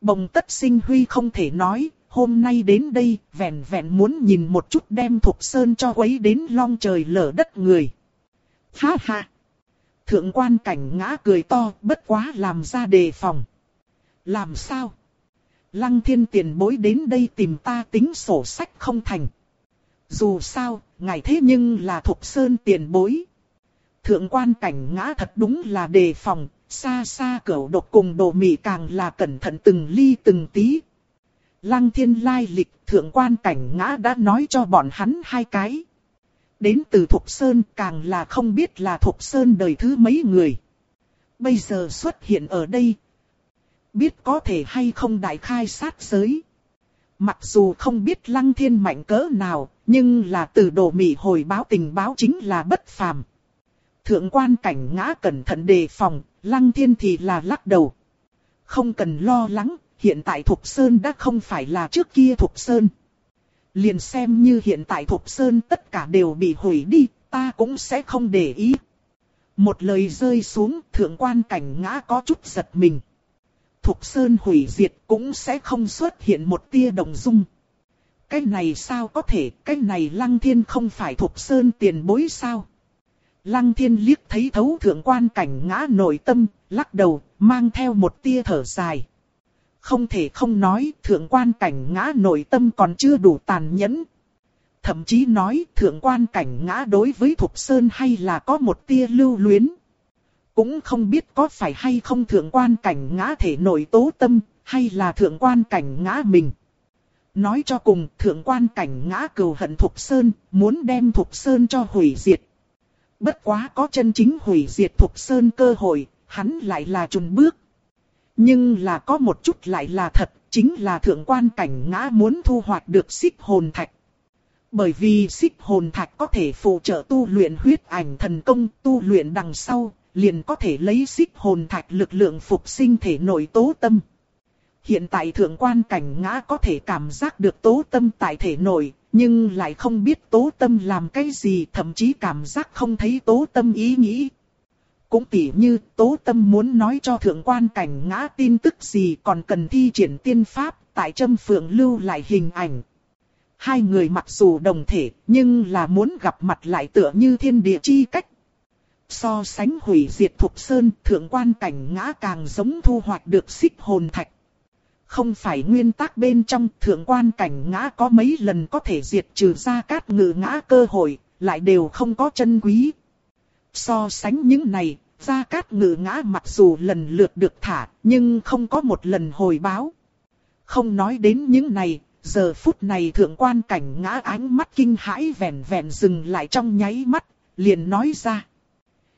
S1: Bồng tất sinh huy không thể nói, hôm nay đến đây, vẹn vẹn muốn nhìn một chút đem thục sơn cho quấy đến long trời lở đất người. Ha ha! Thượng quan cảnh ngã cười to, bất quá làm ra đề phòng. Làm sao? Lăng thiên tiền bối đến đây tìm ta tính sổ sách không thành. Dù sao, ngài thế nhưng là thục sơn tiền bối. Thượng quan cảnh ngã thật đúng là đề phòng, xa xa cẩu độc cùng đồ mị càng là cẩn thận từng ly từng tí. Lăng thiên lai lịch thượng quan cảnh ngã đã nói cho bọn hắn hai cái. Đến từ Thục Sơn càng là không biết là Thục Sơn đời thứ mấy người. Bây giờ xuất hiện ở đây. Biết có thể hay không đại khai sát giới. Mặc dù không biết lăng thiên mạnh cỡ nào, nhưng là từ đồ mị hồi báo tình báo chính là bất phàm. Thượng quan cảnh ngã cẩn thận đề phòng, lăng thiên thì là lắc đầu. Không cần lo lắng, hiện tại Thục Sơn đã không phải là trước kia Thục Sơn. Liền xem như hiện tại Thục Sơn tất cả đều bị hủy đi, ta cũng sẽ không để ý. Một lời rơi xuống, thượng quan cảnh ngã có chút giật mình. Thục Sơn hủy diệt cũng sẽ không xuất hiện một tia đồng dung. Cái này sao có thể, cái này Lăng Thiên không phải Thục Sơn tiền bối sao? Lăng Thiên liếc thấy thấu thượng quan cảnh ngã nội tâm, lắc đầu, mang theo một tia thở dài. Không thể không nói, thượng quan cảnh ngã nội tâm còn chưa đủ tàn nhẫn. Thậm chí nói thượng quan cảnh ngã đối với Thục Sơn hay là có một tia lưu luyến. Cũng không biết có phải hay không thượng quan cảnh ngã thể nội tố tâm, hay là thượng quan cảnh ngã mình. Nói cho cùng, thượng quan cảnh ngã cầu hận Thục Sơn, muốn đem Thục Sơn cho hủy diệt. Bất quá có chân chính hủy diệt Thục Sơn cơ hội, hắn lại là trùn bước. Nhưng là có một chút lại là thật, chính là thượng quan cảnh ngã muốn thu hoạch được xích hồn thạch. Bởi vì xích hồn thạch có thể phụ trợ tu luyện huyết ảnh thần công, tu luyện đằng sau, liền có thể lấy xích hồn thạch lực lượng phục sinh thể nội tố tâm. Hiện tại thượng quan cảnh ngã có thể cảm giác được tố tâm tại thể nội, nhưng lại không biết tố tâm làm cái gì, thậm chí cảm giác không thấy tố tâm ý nghĩ. Cũng tỉ như tố tâm muốn nói cho thượng quan cảnh ngã tin tức gì còn cần thi triển tiên pháp, tại châm phượng lưu lại hình ảnh. Hai người mặc dù đồng thể, nhưng là muốn gặp mặt lại tựa như thiên địa chi cách. So sánh hủy diệt thục sơn, thượng quan cảnh ngã càng giống thu hoạch được xích hồn thạch. Không phải nguyên tắc bên trong thượng quan cảnh ngã có mấy lần có thể diệt trừ ra cát ngự ngã cơ hội, lại đều không có chân quý. So sánh những này, Gia Cát Ngự ngã mặc dù lần lượt được thả, nhưng không có một lần hồi báo. Không nói đến những này, giờ phút này thượng quan cảnh ngã ánh mắt kinh hãi vẹn vẹn dừng lại trong nháy mắt, liền nói ra.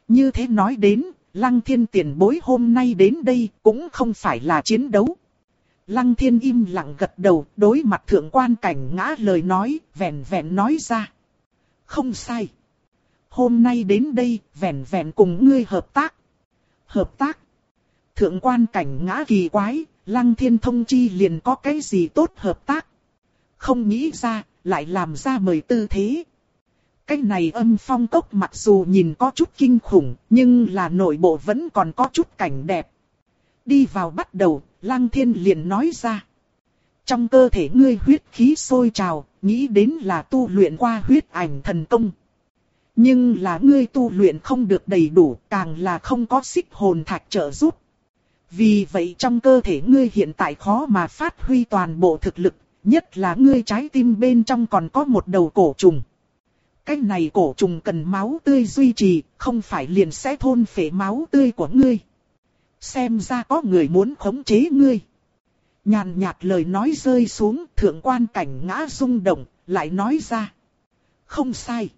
S1: Như thế nói đến, Lăng Thiên tiền bối hôm nay đến đây cũng không phải là chiến đấu. Lăng Thiên im lặng gật đầu, đối mặt thượng quan cảnh ngã lời nói, vẹn vẹn nói ra. Không sai hôm nay đến đây, vẹn vẹn cùng ngươi hợp tác. Hợp tác. Thượng quan cảnh ngã kỳ quái, lăng thiên thông chi liền có cái gì tốt hợp tác. Không nghĩ ra, lại làm ra mời tư thế. Cái này âm phong cốc mặc dù nhìn có chút kinh khủng, nhưng là nội bộ vẫn còn có chút cảnh đẹp. Đi vào bắt đầu, lăng thiên liền nói ra. Trong cơ thể ngươi huyết khí sôi trào, nghĩ đến là tu luyện qua huyết ảnh thần công. Nhưng là ngươi tu luyện không được đầy đủ, càng là không có xích hồn thạch trợ giúp. Vì vậy trong cơ thể ngươi hiện tại khó mà phát huy toàn bộ thực lực, nhất là ngươi trái tim bên trong còn có một đầu cổ trùng. Cái này cổ trùng cần máu tươi duy trì, không phải liền sẽ thôn phệ máu tươi của ngươi. Xem ra có người muốn khống chế ngươi. Nhàn nhạt lời nói rơi xuống, thượng quan cảnh ngã rung động, lại nói ra. Không sai.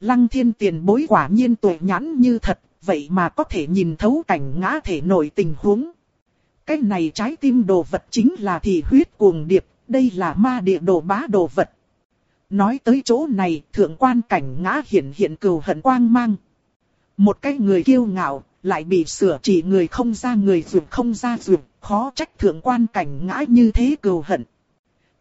S1: Lăng thiên tiền bối quả nhiên tuệ nhãn như thật, vậy mà có thể nhìn thấu cảnh ngã thể nội tình huống. Cái này trái tim đồ vật chính là thị huyết cuồng điệp, đây là ma địa đồ bá đồ vật. Nói tới chỗ này, thượng quan cảnh ngã hiện hiện cừu hận quang mang. Một cái người kiêu ngạo, lại bị sửa chỉ người không ra người dù không ra dù, khó trách thượng quan cảnh ngã như thế cừu hận.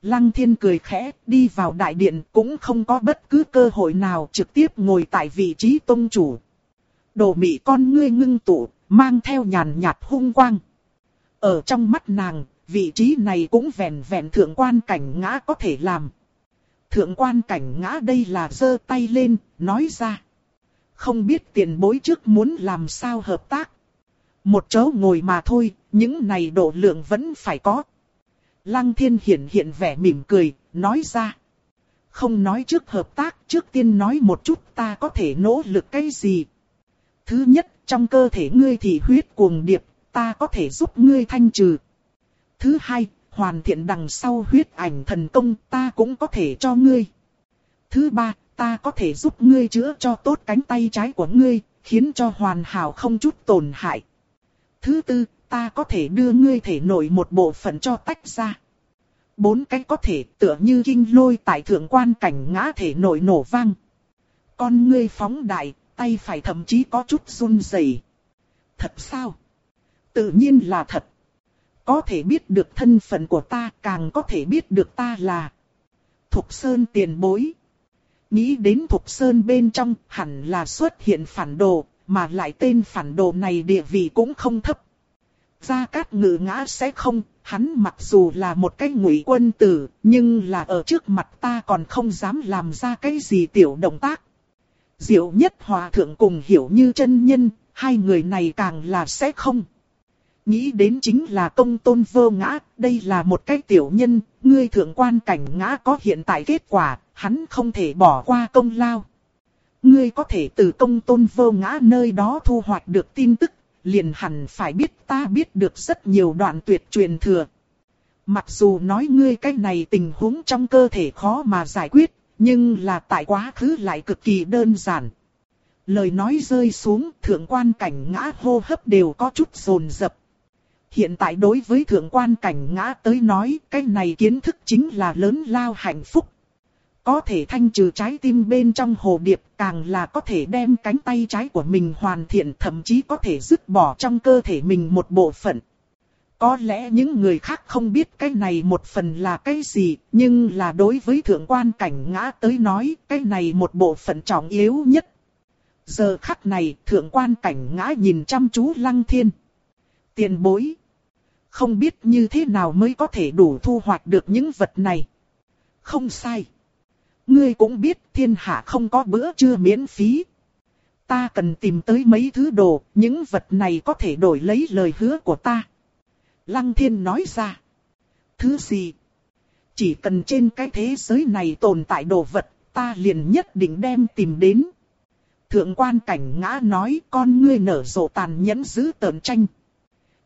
S1: Lăng thiên cười khẽ, đi vào đại điện cũng không có bất cứ cơ hội nào trực tiếp ngồi tại vị trí tông chủ. Đồ mị con ngươi ngưng tụ, mang theo nhàn nhạt hung quang. Ở trong mắt nàng, vị trí này cũng vẹn vẹn thượng quan cảnh ngã có thể làm. Thượng quan cảnh ngã đây là giơ tay lên, nói ra. Không biết tiền bối trước muốn làm sao hợp tác. Một chỗ ngồi mà thôi, những này độ lượng vẫn phải có. Lăng thiên hiện hiện vẻ mỉm cười, nói ra. Không nói trước hợp tác, trước tiên nói một chút ta có thể nỗ lực cái gì. Thứ nhất, trong cơ thể ngươi thì huyết cuồng điệp, ta có thể giúp ngươi thanh trừ. Thứ hai, hoàn thiện đằng sau huyết ảnh thần công ta cũng có thể cho ngươi. Thứ ba, ta có thể giúp ngươi chữa cho tốt cánh tay trái của ngươi, khiến cho hoàn hảo không chút tổn hại. Thứ tư, ta có thể đưa ngươi thể nội một bộ phận cho tách ra. Bốn cái có thể tựa như kinh lôi tại thượng quan cảnh ngã thể nội nổ vang. Con ngươi phóng đại, tay phải thậm chí có chút run rẩy. Thật sao? Tự nhiên là thật. Có thể biết được thân phận của ta, càng có thể biết được ta là Thục Sơn tiền bối. Nghĩ đến Thục Sơn bên trong hẳn là xuất hiện phản đồ, mà lại tên phản đồ này địa vị cũng không thấp. Gia Cát Ngự ngã sẽ không, hắn mặc dù là một cái ngụy quân tử, nhưng là ở trước mặt ta còn không dám làm ra cái gì tiểu động tác. Diệu nhất hòa thượng cùng hiểu như chân nhân, hai người này càng là sẽ không. Nghĩ đến chính là công tôn vô ngã, đây là một cái tiểu nhân, ngươi thượng quan cảnh ngã có hiện tại kết quả, hắn không thể bỏ qua công lao. Ngươi có thể từ công tôn vô ngã nơi đó thu hoạch được tin tức liền hẳn phải biết ta biết được rất nhiều đoạn tuyệt truyền thừa. Mặc dù nói ngươi cái này tình huống trong cơ thể khó mà giải quyết, nhưng là tại quá khứ lại cực kỳ đơn giản. Lời nói rơi xuống, thượng quan cảnh ngã hô hấp đều có chút rồn rập. Hiện tại đối với thượng quan cảnh ngã tới nói, cái này kiến thức chính là lớn lao hạnh phúc. Có thể thanh trừ trái tim bên trong hồ điệp, càng là có thể đem cánh tay trái của mình hoàn thiện, thậm chí có thể dứt bỏ trong cơ thể mình một bộ phận. Có lẽ những người khác không biết cái này một phần là cái gì, nhưng là đối với thượng quan cảnh ngã tới nói, cái này một bộ phận trọng yếu nhất. Giờ khắc này, thượng quan cảnh ngã nhìn chăm chú lăng thiên. Tiền bối. Không biết như thế nào mới có thể đủ thu hoạch được những vật này. Không sai. Ngươi cũng biết thiên hạ không có bữa trưa miễn phí. Ta cần tìm tới mấy thứ đồ, những vật này có thể đổi lấy lời hứa của ta. Lăng thiên nói ra. Thứ gì? Chỉ cần trên cái thế giới này tồn tại đồ vật, ta liền nhất định đem tìm đến. Thượng quan cảnh ngã nói con ngươi nở rộ tàn nhẫn giữ tờn tranh.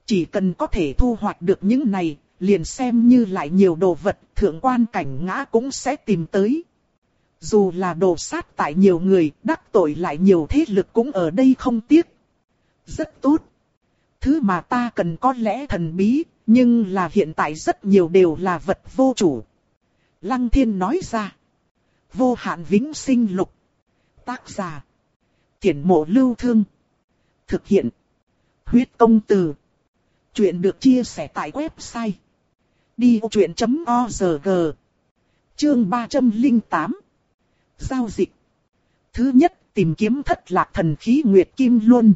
S1: Chỉ cần có thể thu hoạch được những này, liền xem như lại nhiều đồ vật, thượng quan cảnh ngã cũng sẽ tìm tới. Dù là đồ sát tại nhiều người, đắc tội lại nhiều thế lực cũng ở đây không tiếc. Rất tốt. Thứ mà ta cần có lẽ thần bí, nhưng là hiện tại rất nhiều đều là vật vô chủ. Lăng thiên nói ra. Vô hạn vĩnh sinh lục. Tác giả. Tiễn mộ lưu thương. Thực hiện. Huyết công từ. Chuyện được chia sẻ tại website. Đi chuyện.org Chương 308 Giao dịch Thứ nhất, tìm kiếm thất lạc thần khí Nguyệt Kim Luân.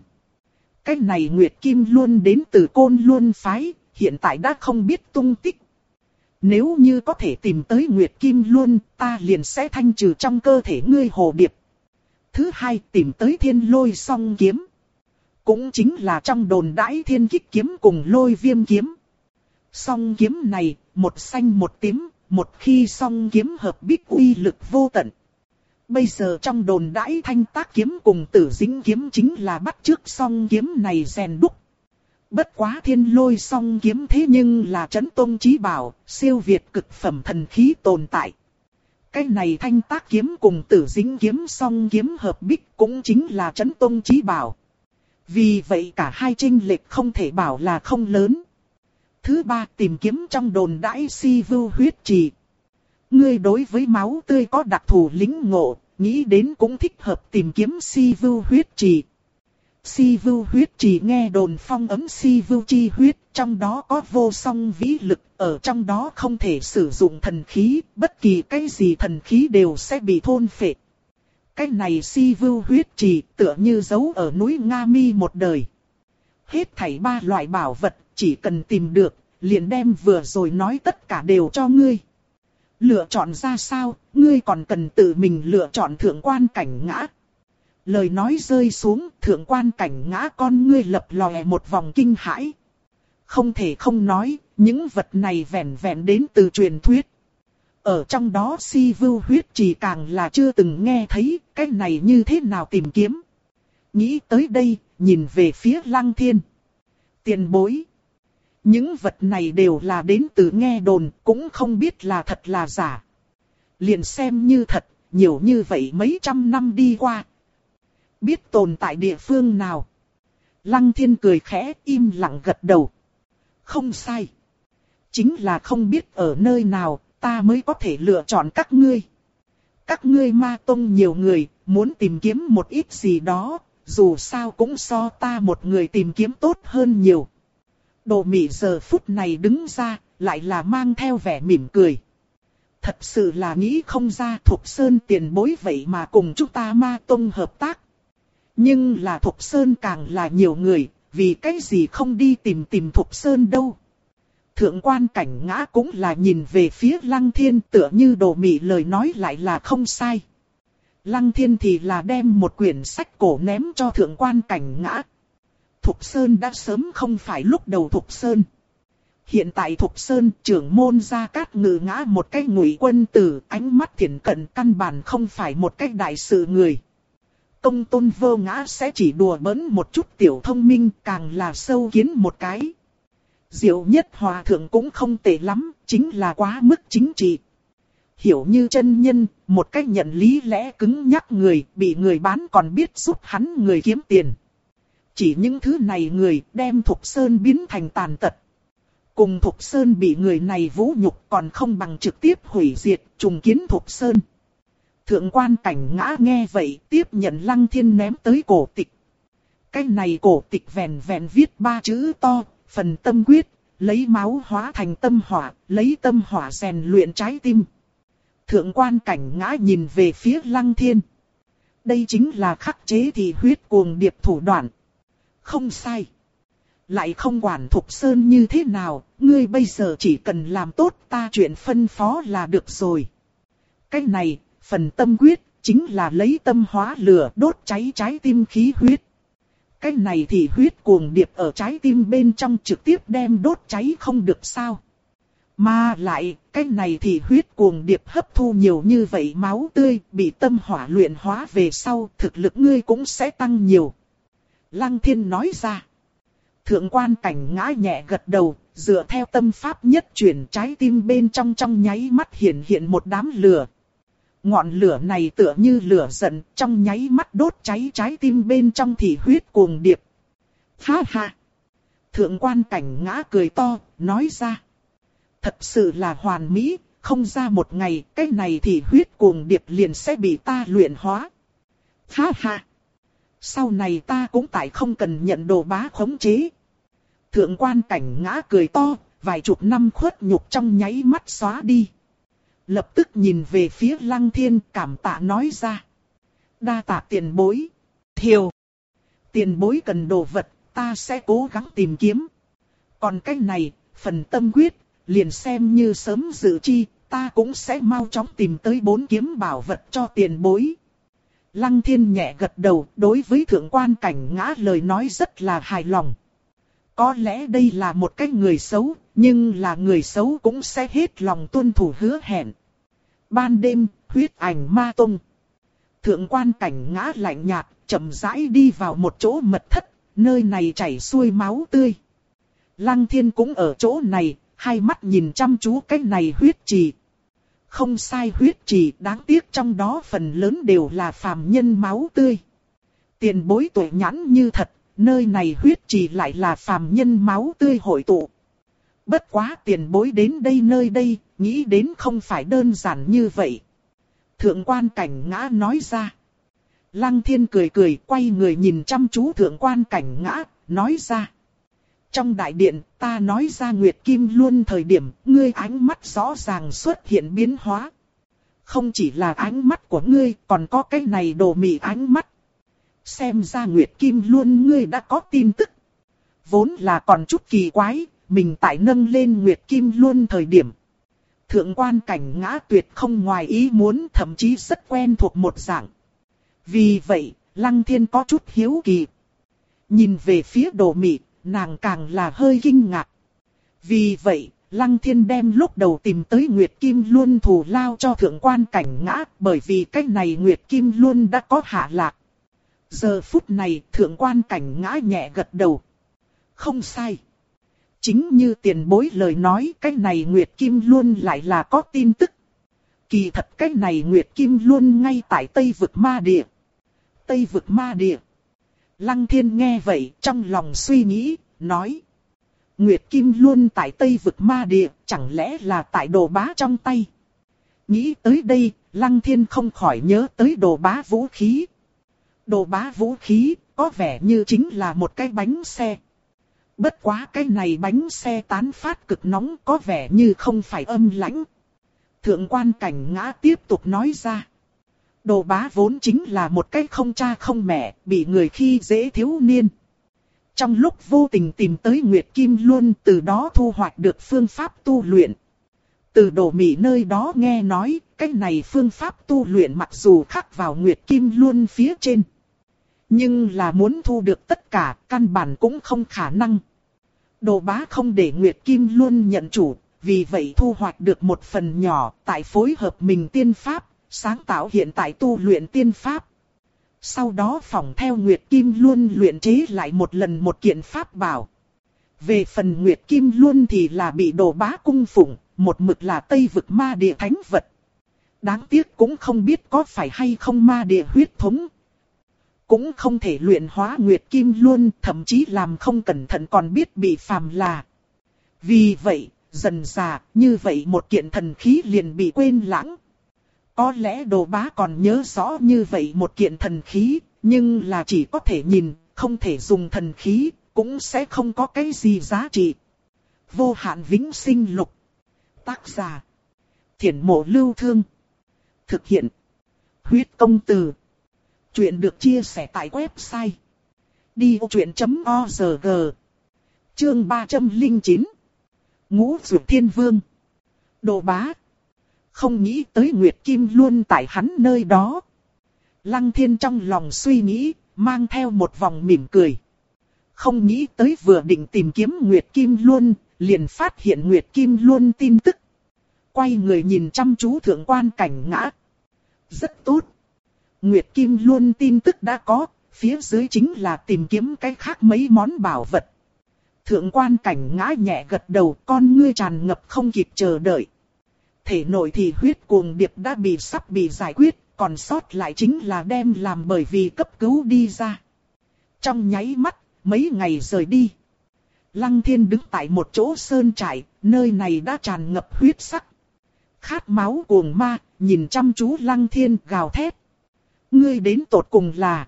S1: Cái này Nguyệt Kim Luân đến từ Côn Luân Phái, hiện tại đã không biết tung tích. Nếu như có thể tìm tới Nguyệt Kim Luân, ta liền sẽ thanh trừ trong cơ thể ngươi hồ điệp. Thứ hai, tìm tới thiên lôi song kiếm. Cũng chính là trong đồn đãi thiên kích kiếm cùng lôi viêm kiếm. Song kiếm này, một xanh một tím, một khi song kiếm hợp bích uy lực vô tận. Bây giờ trong đồn đãi thanh tác kiếm cùng tử dính kiếm chính là bắt trước song kiếm này rèn đúc. Bất quá thiên lôi song kiếm thế nhưng là chấn tôn trí bảo, siêu việt cực phẩm thần khí tồn tại. Cái này thanh tác kiếm cùng tử dính kiếm song kiếm hợp bích cũng chính là chấn tôn trí bảo. Vì vậy cả hai trinh lệch không thể bảo là không lớn. Thứ ba tìm kiếm trong đồn đãi si vưu huyết trì. Ngươi đối với máu tươi có đặc thù lính ngộ, nghĩ đến cũng thích hợp tìm kiếm si vưu huyết trì. Si vưu huyết trì nghe đồn phong ấm si vưu chi huyết, trong đó có vô song vĩ lực, ở trong đó không thể sử dụng thần khí, bất kỳ cái gì thần khí đều sẽ bị thôn phệ. Cái này si vưu huyết trì tựa như giấu ở núi Nga Mi một đời. Hết thảy ba loại bảo vật, chỉ cần tìm được, liền đem vừa rồi nói tất cả đều cho ngươi. Lựa chọn ra sao, ngươi còn cần tự mình lựa chọn thượng quan cảnh ngã. Lời nói rơi xuống, thượng quan cảnh ngã con ngươi lập lòe một vòng kinh hãi. Không thể không nói, những vật này vẹn vẹn đến từ truyền thuyết. Ở trong đó si vưu huyết chỉ càng là chưa từng nghe thấy, cái này như thế nào tìm kiếm. Nghĩ tới đây, nhìn về phía lăng thiên. Tiền bối. Những vật này đều là đến từ nghe đồn, cũng không biết là thật là giả. Liền xem như thật, nhiều như vậy mấy trăm năm đi qua. Biết tồn tại địa phương nào. Lăng thiên cười khẽ, im lặng gật đầu. Không sai. Chính là không biết ở nơi nào, ta mới có thể lựa chọn các ngươi. Các ngươi ma tông nhiều người, muốn tìm kiếm một ít gì đó, dù sao cũng so ta một người tìm kiếm tốt hơn nhiều. Đồ mị giờ phút này đứng ra, lại là mang theo vẻ mỉm cười. Thật sự là nghĩ không ra Thục Sơn tiền bối vậy mà cùng chúng ta ma tông hợp tác. Nhưng là Thục Sơn càng là nhiều người, vì cái gì không đi tìm tìm Thục Sơn đâu. Thượng quan cảnh ngã cũng là nhìn về phía Lăng Thiên tựa như đồ mị lời nói lại là không sai. Lăng Thiên thì là đem một quyển sách cổ ném cho thượng quan cảnh ngã. Thục Sơn đã sớm không phải lúc đầu Thục Sơn. Hiện tại Thục Sơn trưởng môn ra cát ngự ngã một cái ngụy quân tử ánh mắt thiện cận căn bản không phải một cái đại sự người. Công tôn vô ngã sẽ chỉ đùa bỡn một chút tiểu thông minh càng là sâu kiến một cái. Diệu nhất hòa thượng cũng không tệ lắm, chính là quá mức chính trị. Hiểu như chân nhân, một cách nhận lý lẽ cứng nhắc người, bị người bán còn biết giúp hắn người kiếm tiền. Chỉ những thứ này người đem Thục Sơn biến thành tàn tật. Cùng Thục Sơn bị người này vũ nhục còn không bằng trực tiếp hủy diệt trùng kiến Thục Sơn. Thượng quan cảnh ngã nghe vậy tiếp nhận lăng thiên ném tới cổ tịch. Cái này cổ tịch vẹn vẹn viết ba chữ to, phần tâm quyết, lấy máu hóa thành tâm hỏa, lấy tâm hỏa rèn luyện trái tim. Thượng quan cảnh ngã nhìn về phía lăng thiên. Đây chính là khắc chế thì huyết cuồng điệp thủ đoạn. Không sai. Lại không quản Thục Sơn như thế nào, ngươi bây giờ chỉ cần làm tốt ta chuyện phân phó là được rồi. Cái này, phần tâm quyết, chính là lấy tâm hóa lửa đốt cháy trái tim khí huyết. Cái này thì huyết cuồng điệp ở trái tim bên trong trực tiếp đem đốt cháy không được sao. Mà lại, cái này thì huyết cuồng điệp hấp thu nhiều như vậy máu tươi, bị tâm hỏa luyện hóa về sau, thực lực ngươi cũng sẽ tăng nhiều. Lăng thiên nói ra. Thượng quan cảnh ngã nhẹ gật đầu, dựa theo tâm pháp nhất chuyển trái tim bên trong trong nháy mắt hiện hiện một đám lửa. Ngọn lửa này tựa như lửa giận, trong nháy mắt đốt cháy trái tim bên trong thì huyết cuồng điệp. Ha ha! Thượng quan cảnh ngã cười to, nói ra. Thật sự là hoàn mỹ, không ra một ngày, cái này thì huyết cuồng điệp liền sẽ bị ta luyện hóa. Ha ha! Sau này ta cũng tại không cần nhận đồ bá khống chế. Thượng quan cảnh ngã cười to, vài chục năm khuất nhục trong nháy mắt xóa đi. Lập tức nhìn về phía lăng thiên cảm tạ nói ra. Đa tạ tiền bối. Thiều. Tiền bối cần đồ vật, ta sẽ cố gắng tìm kiếm. Còn cái này, phần tâm quyết, liền xem như sớm dự chi, ta cũng sẽ mau chóng tìm tới bốn kiếm bảo vật cho tiền bối. Lăng thiên nhẹ gật đầu, đối với thượng quan cảnh ngã lời nói rất là hài lòng. Có lẽ đây là một cái người xấu, nhưng là người xấu cũng sẽ hết lòng tuân thủ hứa hẹn. Ban đêm, huyết ảnh ma tung. Thượng quan cảnh ngã lạnh nhạt, chậm rãi đi vào một chỗ mật thất, nơi này chảy xuôi máu tươi. Lăng thiên cũng ở chỗ này, hai mắt nhìn chăm chú cái này huyết trì. Không sai huyết trì, đáng tiếc trong đó phần lớn đều là phàm nhân máu tươi. Tiền bối tuổi nhãn như thật, nơi này huyết trì lại là phàm nhân máu tươi hội tụ. Bất quá tiền bối đến đây nơi đây, nghĩ đến không phải đơn giản như vậy. Thượng quan cảnh ngã nói ra. Lăng thiên cười cười quay người nhìn chăm chú thượng quan cảnh ngã, nói ra. Trong đại điện, ta nói ra Nguyệt Kim luôn thời điểm, ngươi ánh mắt rõ ràng xuất hiện biến hóa. Không chỉ là ánh mắt của ngươi, còn có cái này đồ mị ánh mắt. Xem ra Nguyệt Kim luôn ngươi đã có tin tức. Vốn là còn chút kỳ quái, mình tại nâng lên Nguyệt Kim luôn thời điểm. Thượng quan cảnh ngã tuyệt không ngoài ý muốn thậm chí rất quen thuộc một dạng. Vì vậy, Lăng Thiên có chút hiếu kỳ. Nhìn về phía đồ mị, nàng càng là hơi kinh ngạc. Vì vậy, Lăng Thiên đem lúc đầu tìm tới Nguyệt Kim Luân thù lao cho thượng quan cảnh ngã bởi vì cách này Nguyệt Kim Luân đã có hạ lạc. Giờ phút này thượng quan cảnh ngã nhẹ gật đầu. Không sai. Chính như tiền bối lời nói cách này Nguyệt Kim luân lại là có tin tức. Kỳ thật cách này Nguyệt Kim luân ngay tại Tây vực ma địa. Tây vực ma địa. Lăng thiên nghe vậy trong lòng suy nghĩ, nói. Nguyệt Kim luôn tại Tây vực ma địa, chẳng lẽ là tại đồ bá trong tay. Nghĩ tới đây, Lăng thiên không khỏi nhớ tới đồ bá vũ khí. Đồ bá vũ khí, có vẻ như chính là một cái bánh xe. Bất quá cái này bánh xe tán phát cực nóng có vẻ như không phải âm lãnh. Thượng quan cảnh ngã tiếp tục nói ra. Đồ bá vốn chính là một cái không cha không mẹ, bị người khi dễ thiếu niên. Trong lúc vô tình tìm tới Nguyệt Kim Luân từ đó thu hoạch được phương pháp tu luyện. Từ đồ mị nơi đó nghe nói, cái này phương pháp tu luyện mặc dù khắc vào Nguyệt Kim Luân phía trên. Nhưng là muốn thu được tất cả, căn bản cũng không khả năng. Đồ bá không để Nguyệt Kim luôn nhận chủ, vì vậy thu hoạch được một phần nhỏ tại phối hợp mình tiên pháp, sáng tạo hiện tại tu luyện tiên pháp. Sau đó phòng theo Nguyệt Kim Luân luyện chế lại một lần một kiện pháp bảo. Về phần Nguyệt Kim Luân thì là bị đồ bá cung phụng, một mực là Tây vực ma địa thánh vật. Đáng tiếc cũng không biết có phải hay không ma địa huyết thống, cũng không thể luyện hóa Nguyệt Kim Luân, thậm chí làm không cẩn thận còn biết bị phàm là. Vì vậy, dần già, như vậy một kiện thần khí liền bị quên lãng. Có lẽ đồ bá còn nhớ rõ như vậy một kiện thần khí, nhưng là chỉ có thể nhìn, không thể dùng thần khí, cũng sẽ không có cái gì giá trị. Vô hạn vĩnh sinh lục. Tác giả. Thiển mộ lưu thương. Thực hiện. Huyết công từ. Chuyện được chia sẻ tại website. Đi vô chuyện.org Chương 309 Ngũ Dược Thiên Vương Đồ bá không nghĩ tới Nguyệt Kim luôn tại hắn nơi đó. Lăng thiên trong lòng suy nghĩ, mang theo một vòng mỉm cười. Không nghĩ tới vừa định tìm kiếm Nguyệt Kim luôn, liền phát hiện Nguyệt Kim luôn tin tức. Quay người nhìn chăm chú thượng quan cảnh ngã. Rất tốt. Nguyệt Kim luôn tin tức đã có, phía dưới chính là tìm kiếm cái khác mấy món bảo vật. Thượng quan cảnh ngã nhẹ gật đầu con ngươi tràn ngập không kịp chờ đợi. Thể nội thì huyết cuồng điệp đã bị sắp bị giải quyết, còn sót lại chính là đem làm bởi vì cấp cứu đi ra. Trong nháy mắt, mấy ngày rời đi. Lăng thiên đứng tại một chỗ sơn trại, nơi này đã tràn ngập huyết sắc. Khát máu cuồng ma, nhìn chăm chú lăng thiên gào thét. Ngươi đến tột cùng là.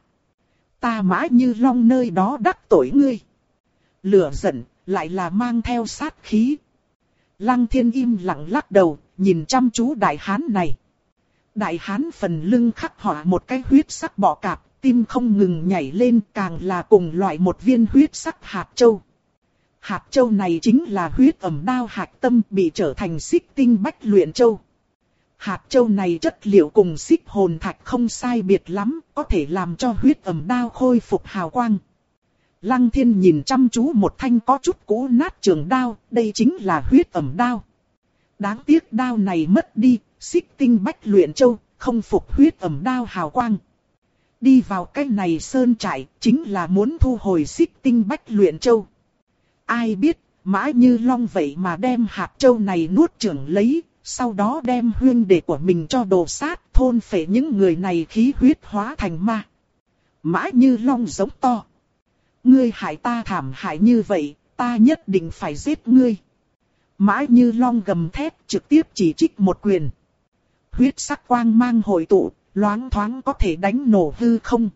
S1: Ta mãi như long nơi đó đắc tội ngươi. Lửa giận, lại là mang theo sát khí. Lăng thiên im lặng lắc đầu, nhìn chăm chú đại hán này. Đại hán phần lưng khắc họa một cái huyết sắc bọ cạp, tim không ngừng nhảy lên càng là cùng loại một viên huyết sắc hạt châu. Hạt châu này chính là huyết ẩm đao hạt tâm bị trở thành xích tinh bách luyện châu. Hạt châu này chất liệu cùng xích hồn thạch không sai biệt lắm, có thể làm cho huyết ẩm đao khôi phục hào quang. Lăng thiên nhìn chăm chú một thanh có chút cũ nát trường đao, đây chính là huyết ẩm đao. Đáng tiếc đao này mất đi, xích tinh bách luyện châu, không phục huyết ẩm đao hào quang. Đi vào cái này sơn trại, chính là muốn thu hồi xích tinh bách luyện châu. Ai biết, mã như long vậy mà đem hạt châu này nuốt trưởng lấy, sau đó đem huyên đệ của mình cho đồ sát, thôn phệ những người này khí huyết hóa thành ma. mã như long giống to. Ngươi hại ta thảm hại như vậy, ta nhất định phải giết ngươi. Mãi như long gầm thét trực tiếp chỉ trích một quyền. Huyết sắc quang mang hội tụ, loáng thoáng có thể đánh nổ hư không.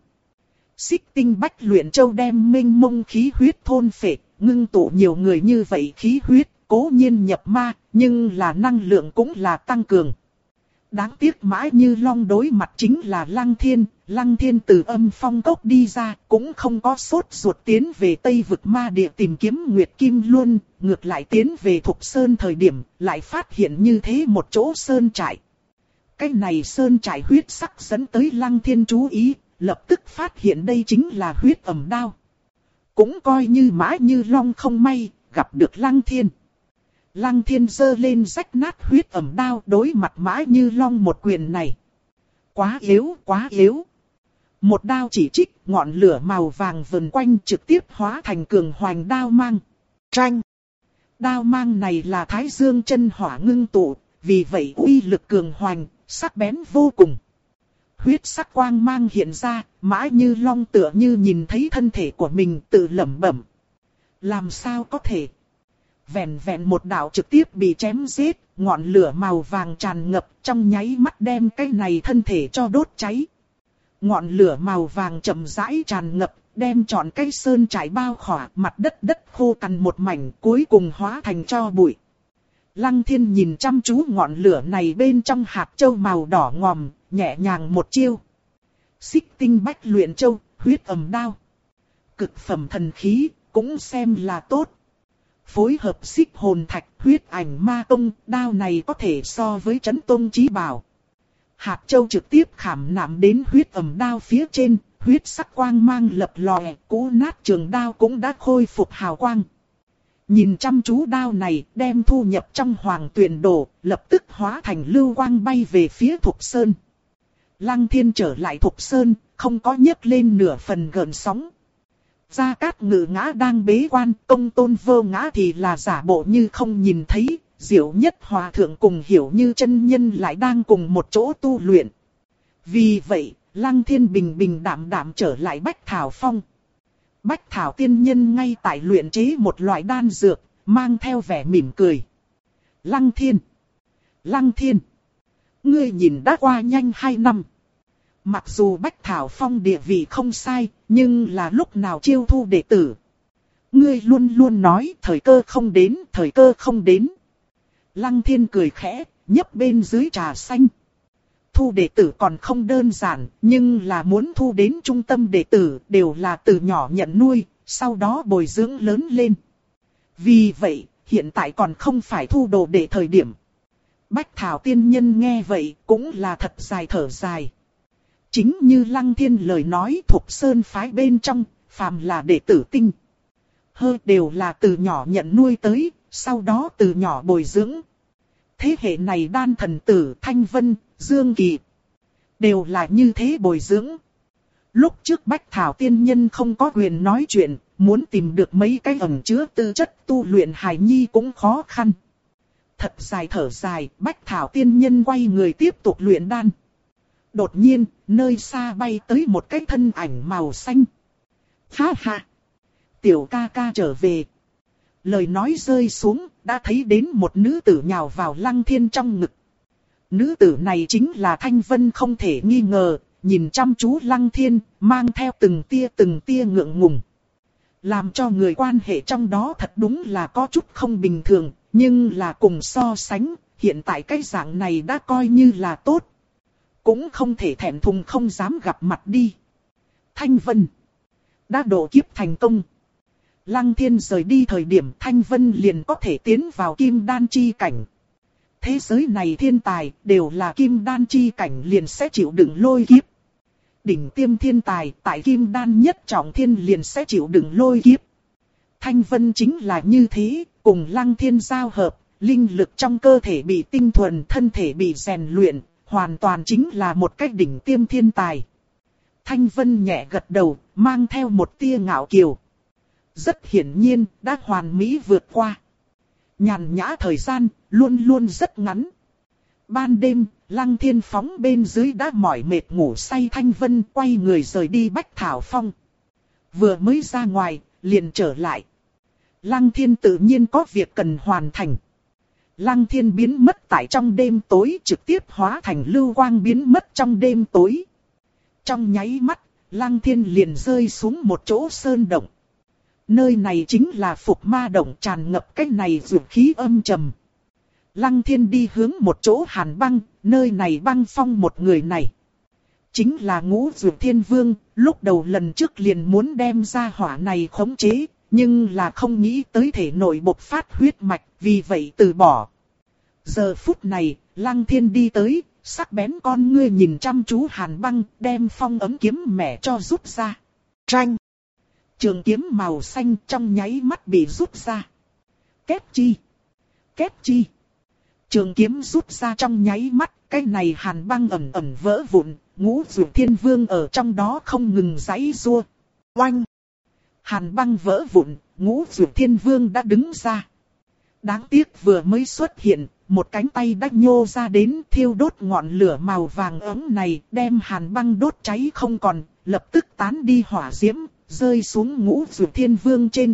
S1: Xích tinh bách luyện châu đem minh mông khí huyết thôn phệ, ngưng tụ nhiều người như vậy khí huyết, cố nhiên nhập ma, nhưng là năng lượng cũng là tăng cường. Đáng tiếc mãi như long đối mặt chính là lăng thiên, lăng thiên từ âm phong cốc đi ra, cũng không có sốt ruột tiến về Tây vực ma địa tìm kiếm Nguyệt Kim luôn, ngược lại tiến về Thục Sơn thời điểm, lại phát hiện như thế một chỗ sơn trại. Cái này sơn trại huyết sắc dẫn tới lăng thiên chú ý, lập tức phát hiện đây chính là huyết ẩm đao. Cũng coi như mãi như long không may, gặp được lăng thiên. Lăng thiên dơ lên rách nát huyết ẩm đao đối mặt mãi như long một quyền này. Quá yếu, quá yếu. Một đao chỉ trích, ngọn lửa màu vàng vần quanh trực tiếp hóa thành cường hoành đao mang. Tranh. Đao mang này là thái dương chân hỏa ngưng tụ, vì vậy uy lực cường hoành, sắc bén vô cùng. Huyết sắc quang mang hiện ra, mãi như long tựa như nhìn thấy thân thể của mình tự lẩm bẩm. Làm sao có thể? Vẹn vẹn một đạo trực tiếp bị chém giết, ngọn lửa màu vàng tràn ngập trong nháy mắt đem cái này thân thể cho đốt cháy. Ngọn lửa màu vàng chậm rãi tràn ngập, đem trọn cây sơn trải bao khỏa mặt đất đất khô cằn một mảnh cuối cùng hóa thành cho bụi. Lăng thiên nhìn chăm chú ngọn lửa này bên trong hạt châu màu đỏ ngòm, nhẹ nhàng một chiêu. Xích tinh bách luyện châu, huyết ẩm đao. Cực phẩm thần khí, cũng xem là tốt phối hợp xích hồn thạch huyết ảnh ma tông, đao này có thể so với chấn tông trí bảo. Hạt châu trực tiếp khảm nạm đến huyết ẩm đao phía trên, huyết sắc quang mang lập lòe, cũ nát trường đao cũng đã khôi phục hào quang. Nhìn chăm chú đao này, đem thu nhập trong hoàng tuyển đồ, lập tức hóa thành lưu quang bay về phía Thục Sơn. Lăng thiên trở lại Thục Sơn, không có nhấc lên nửa phần gần sóng. Gia Cát Ngự ngã đang bế quan, công tôn vô ngã thì là giả bộ như không nhìn thấy, diệu nhất hòa thượng cùng hiểu như chân nhân lại đang cùng một chỗ tu luyện. Vì vậy, Lăng Thiên Bình bình đảm đảm trở lại Bách Thảo Phong. Bách Thảo tiên nhân ngay tại luyện chế một loại đan dược, mang theo vẻ mỉm cười. Lăng thiên. Lăng thiên. Ngươi nhìn đã qua nhanh hai năm. Mặc dù Bách Thảo Phong địa vị không sai, nhưng là lúc nào chiêu thu đệ tử. Ngươi luôn luôn nói thời cơ không đến, thời cơ không đến. Lăng thiên cười khẽ, nhấp bên dưới trà xanh. Thu đệ tử còn không đơn giản, nhưng là muốn thu đến trung tâm đệ tử đều là từ nhỏ nhận nuôi, sau đó bồi dưỡng lớn lên. Vì vậy, hiện tại còn không phải thu đồ đệ thời điểm. Bách Thảo tiên nhân nghe vậy cũng là thật dài thở dài. Chính như Lăng Thiên lời nói thuộc sơn phái bên trong, phàm là đệ tử tinh. Hơ đều là từ nhỏ nhận nuôi tới, sau đó từ nhỏ bồi dưỡng. Thế hệ này đan thần tử Thanh Vân, Dương Kỳ. Đều là như thế bồi dưỡng. Lúc trước Bách Thảo tiên nhân không có quyền nói chuyện, muốn tìm được mấy cái ẩn chứa tư chất tu luyện hài nhi cũng khó khăn. Thật dài thở dài, Bách Thảo tiên nhân quay người tiếp tục luyện đan. Đột nhiên, nơi xa bay tới một cái thân ảnh màu xanh. Ha ha! Tiểu ca ca trở về. Lời nói rơi xuống, đã thấy đến một nữ tử nhào vào lăng thiên trong ngực. Nữ tử này chính là Thanh Vân không thể nghi ngờ, nhìn chăm chú lăng thiên, mang theo từng tia từng tia ngượng ngùng. Làm cho người quan hệ trong đó thật đúng là có chút không bình thường, nhưng là cùng so sánh, hiện tại cái dạng này đã coi như là tốt. Cũng không thể thẹn thùng không dám gặp mặt đi. Thanh Vân đã độ kiếp thành công. Lăng thiên rời đi thời điểm Thanh Vân liền có thể tiến vào kim đan chi cảnh. Thế giới này thiên tài đều là kim đan chi cảnh liền sẽ chịu đựng lôi kiếp. Đỉnh tiêm thiên tài tại kim đan nhất trọng thiên liền sẽ chịu đựng lôi kiếp. Thanh Vân chính là như thế, cùng lăng thiên giao hợp, linh lực trong cơ thể bị tinh thuần, thân thể bị rèn luyện, hoàn toàn chính là một cách đỉnh tiêm thiên tài. Thanh Vân nhẹ gật đầu, mang theo một tia ngạo kiều. Rất hiển nhiên, đã hoàn mỹ vượt qua. Nhàn nhã thời gian, luôn luôn rất ngắn. Ban đêm, Lăng Thiên phóng bên dưới đã mỏi mệt ngủ say Thanh Vân quay người rời đi Bách Thảo Phong. Vừa mới ra ngoài, liền trở lại. Lăng Thiên tự nhiên có việc cần hoàn thành. Lăng Thiên biến mất tại trong đêm tối trực tiếp hóa thành lưu quang biến mất trong đêm tối. Trong nháy mắt, Lăng Thiên liền rơi xuống một chỗ sơn động. Nơi này chính là phục ma động tràn ngập cái này dược khí âm trầm. Lăng thiên đi hướng một chỗ hàn băng, nơi này băng phong một người này. Chính là ngũ dược thiên vương, lúc đầu lần trước liền muốn đem ra hỏa này khống chế, nhưng là không nghĩ tới thể nội bộc phát huyết mạch, vì vậy từ bỏ. Giờ phút này, lăng thiên đi tới, sắc bén con ngươi nhìn chăm chú hàn băng, đem phong ấm kiếm mẹ cho rút ra. Tranh! Trường kiếm màu xanh trong nháy mắt bị rút ra. Kép chi? Kép chi? Trường kiếm rút ra trong nháy mắt, cái này hàn băng ẩn ẩn vỡ vụn, ngũ dụ thiên vương ở trong đó không ngừng giãy rua. Oanh! Hàn băng vỡ vụn, ngũ dụ thiên vương đã đứng ra. Đáng tiếc vừa mới xuất hiện, một cánh tay đã nhô ra đến thiêu đốt ngọn lửa màu vàng ấm này, đem hàn băng đốt cháy không còn, lập tức tán đi hỏa diễm, rơi xuống ngũ dụ thiên vương trên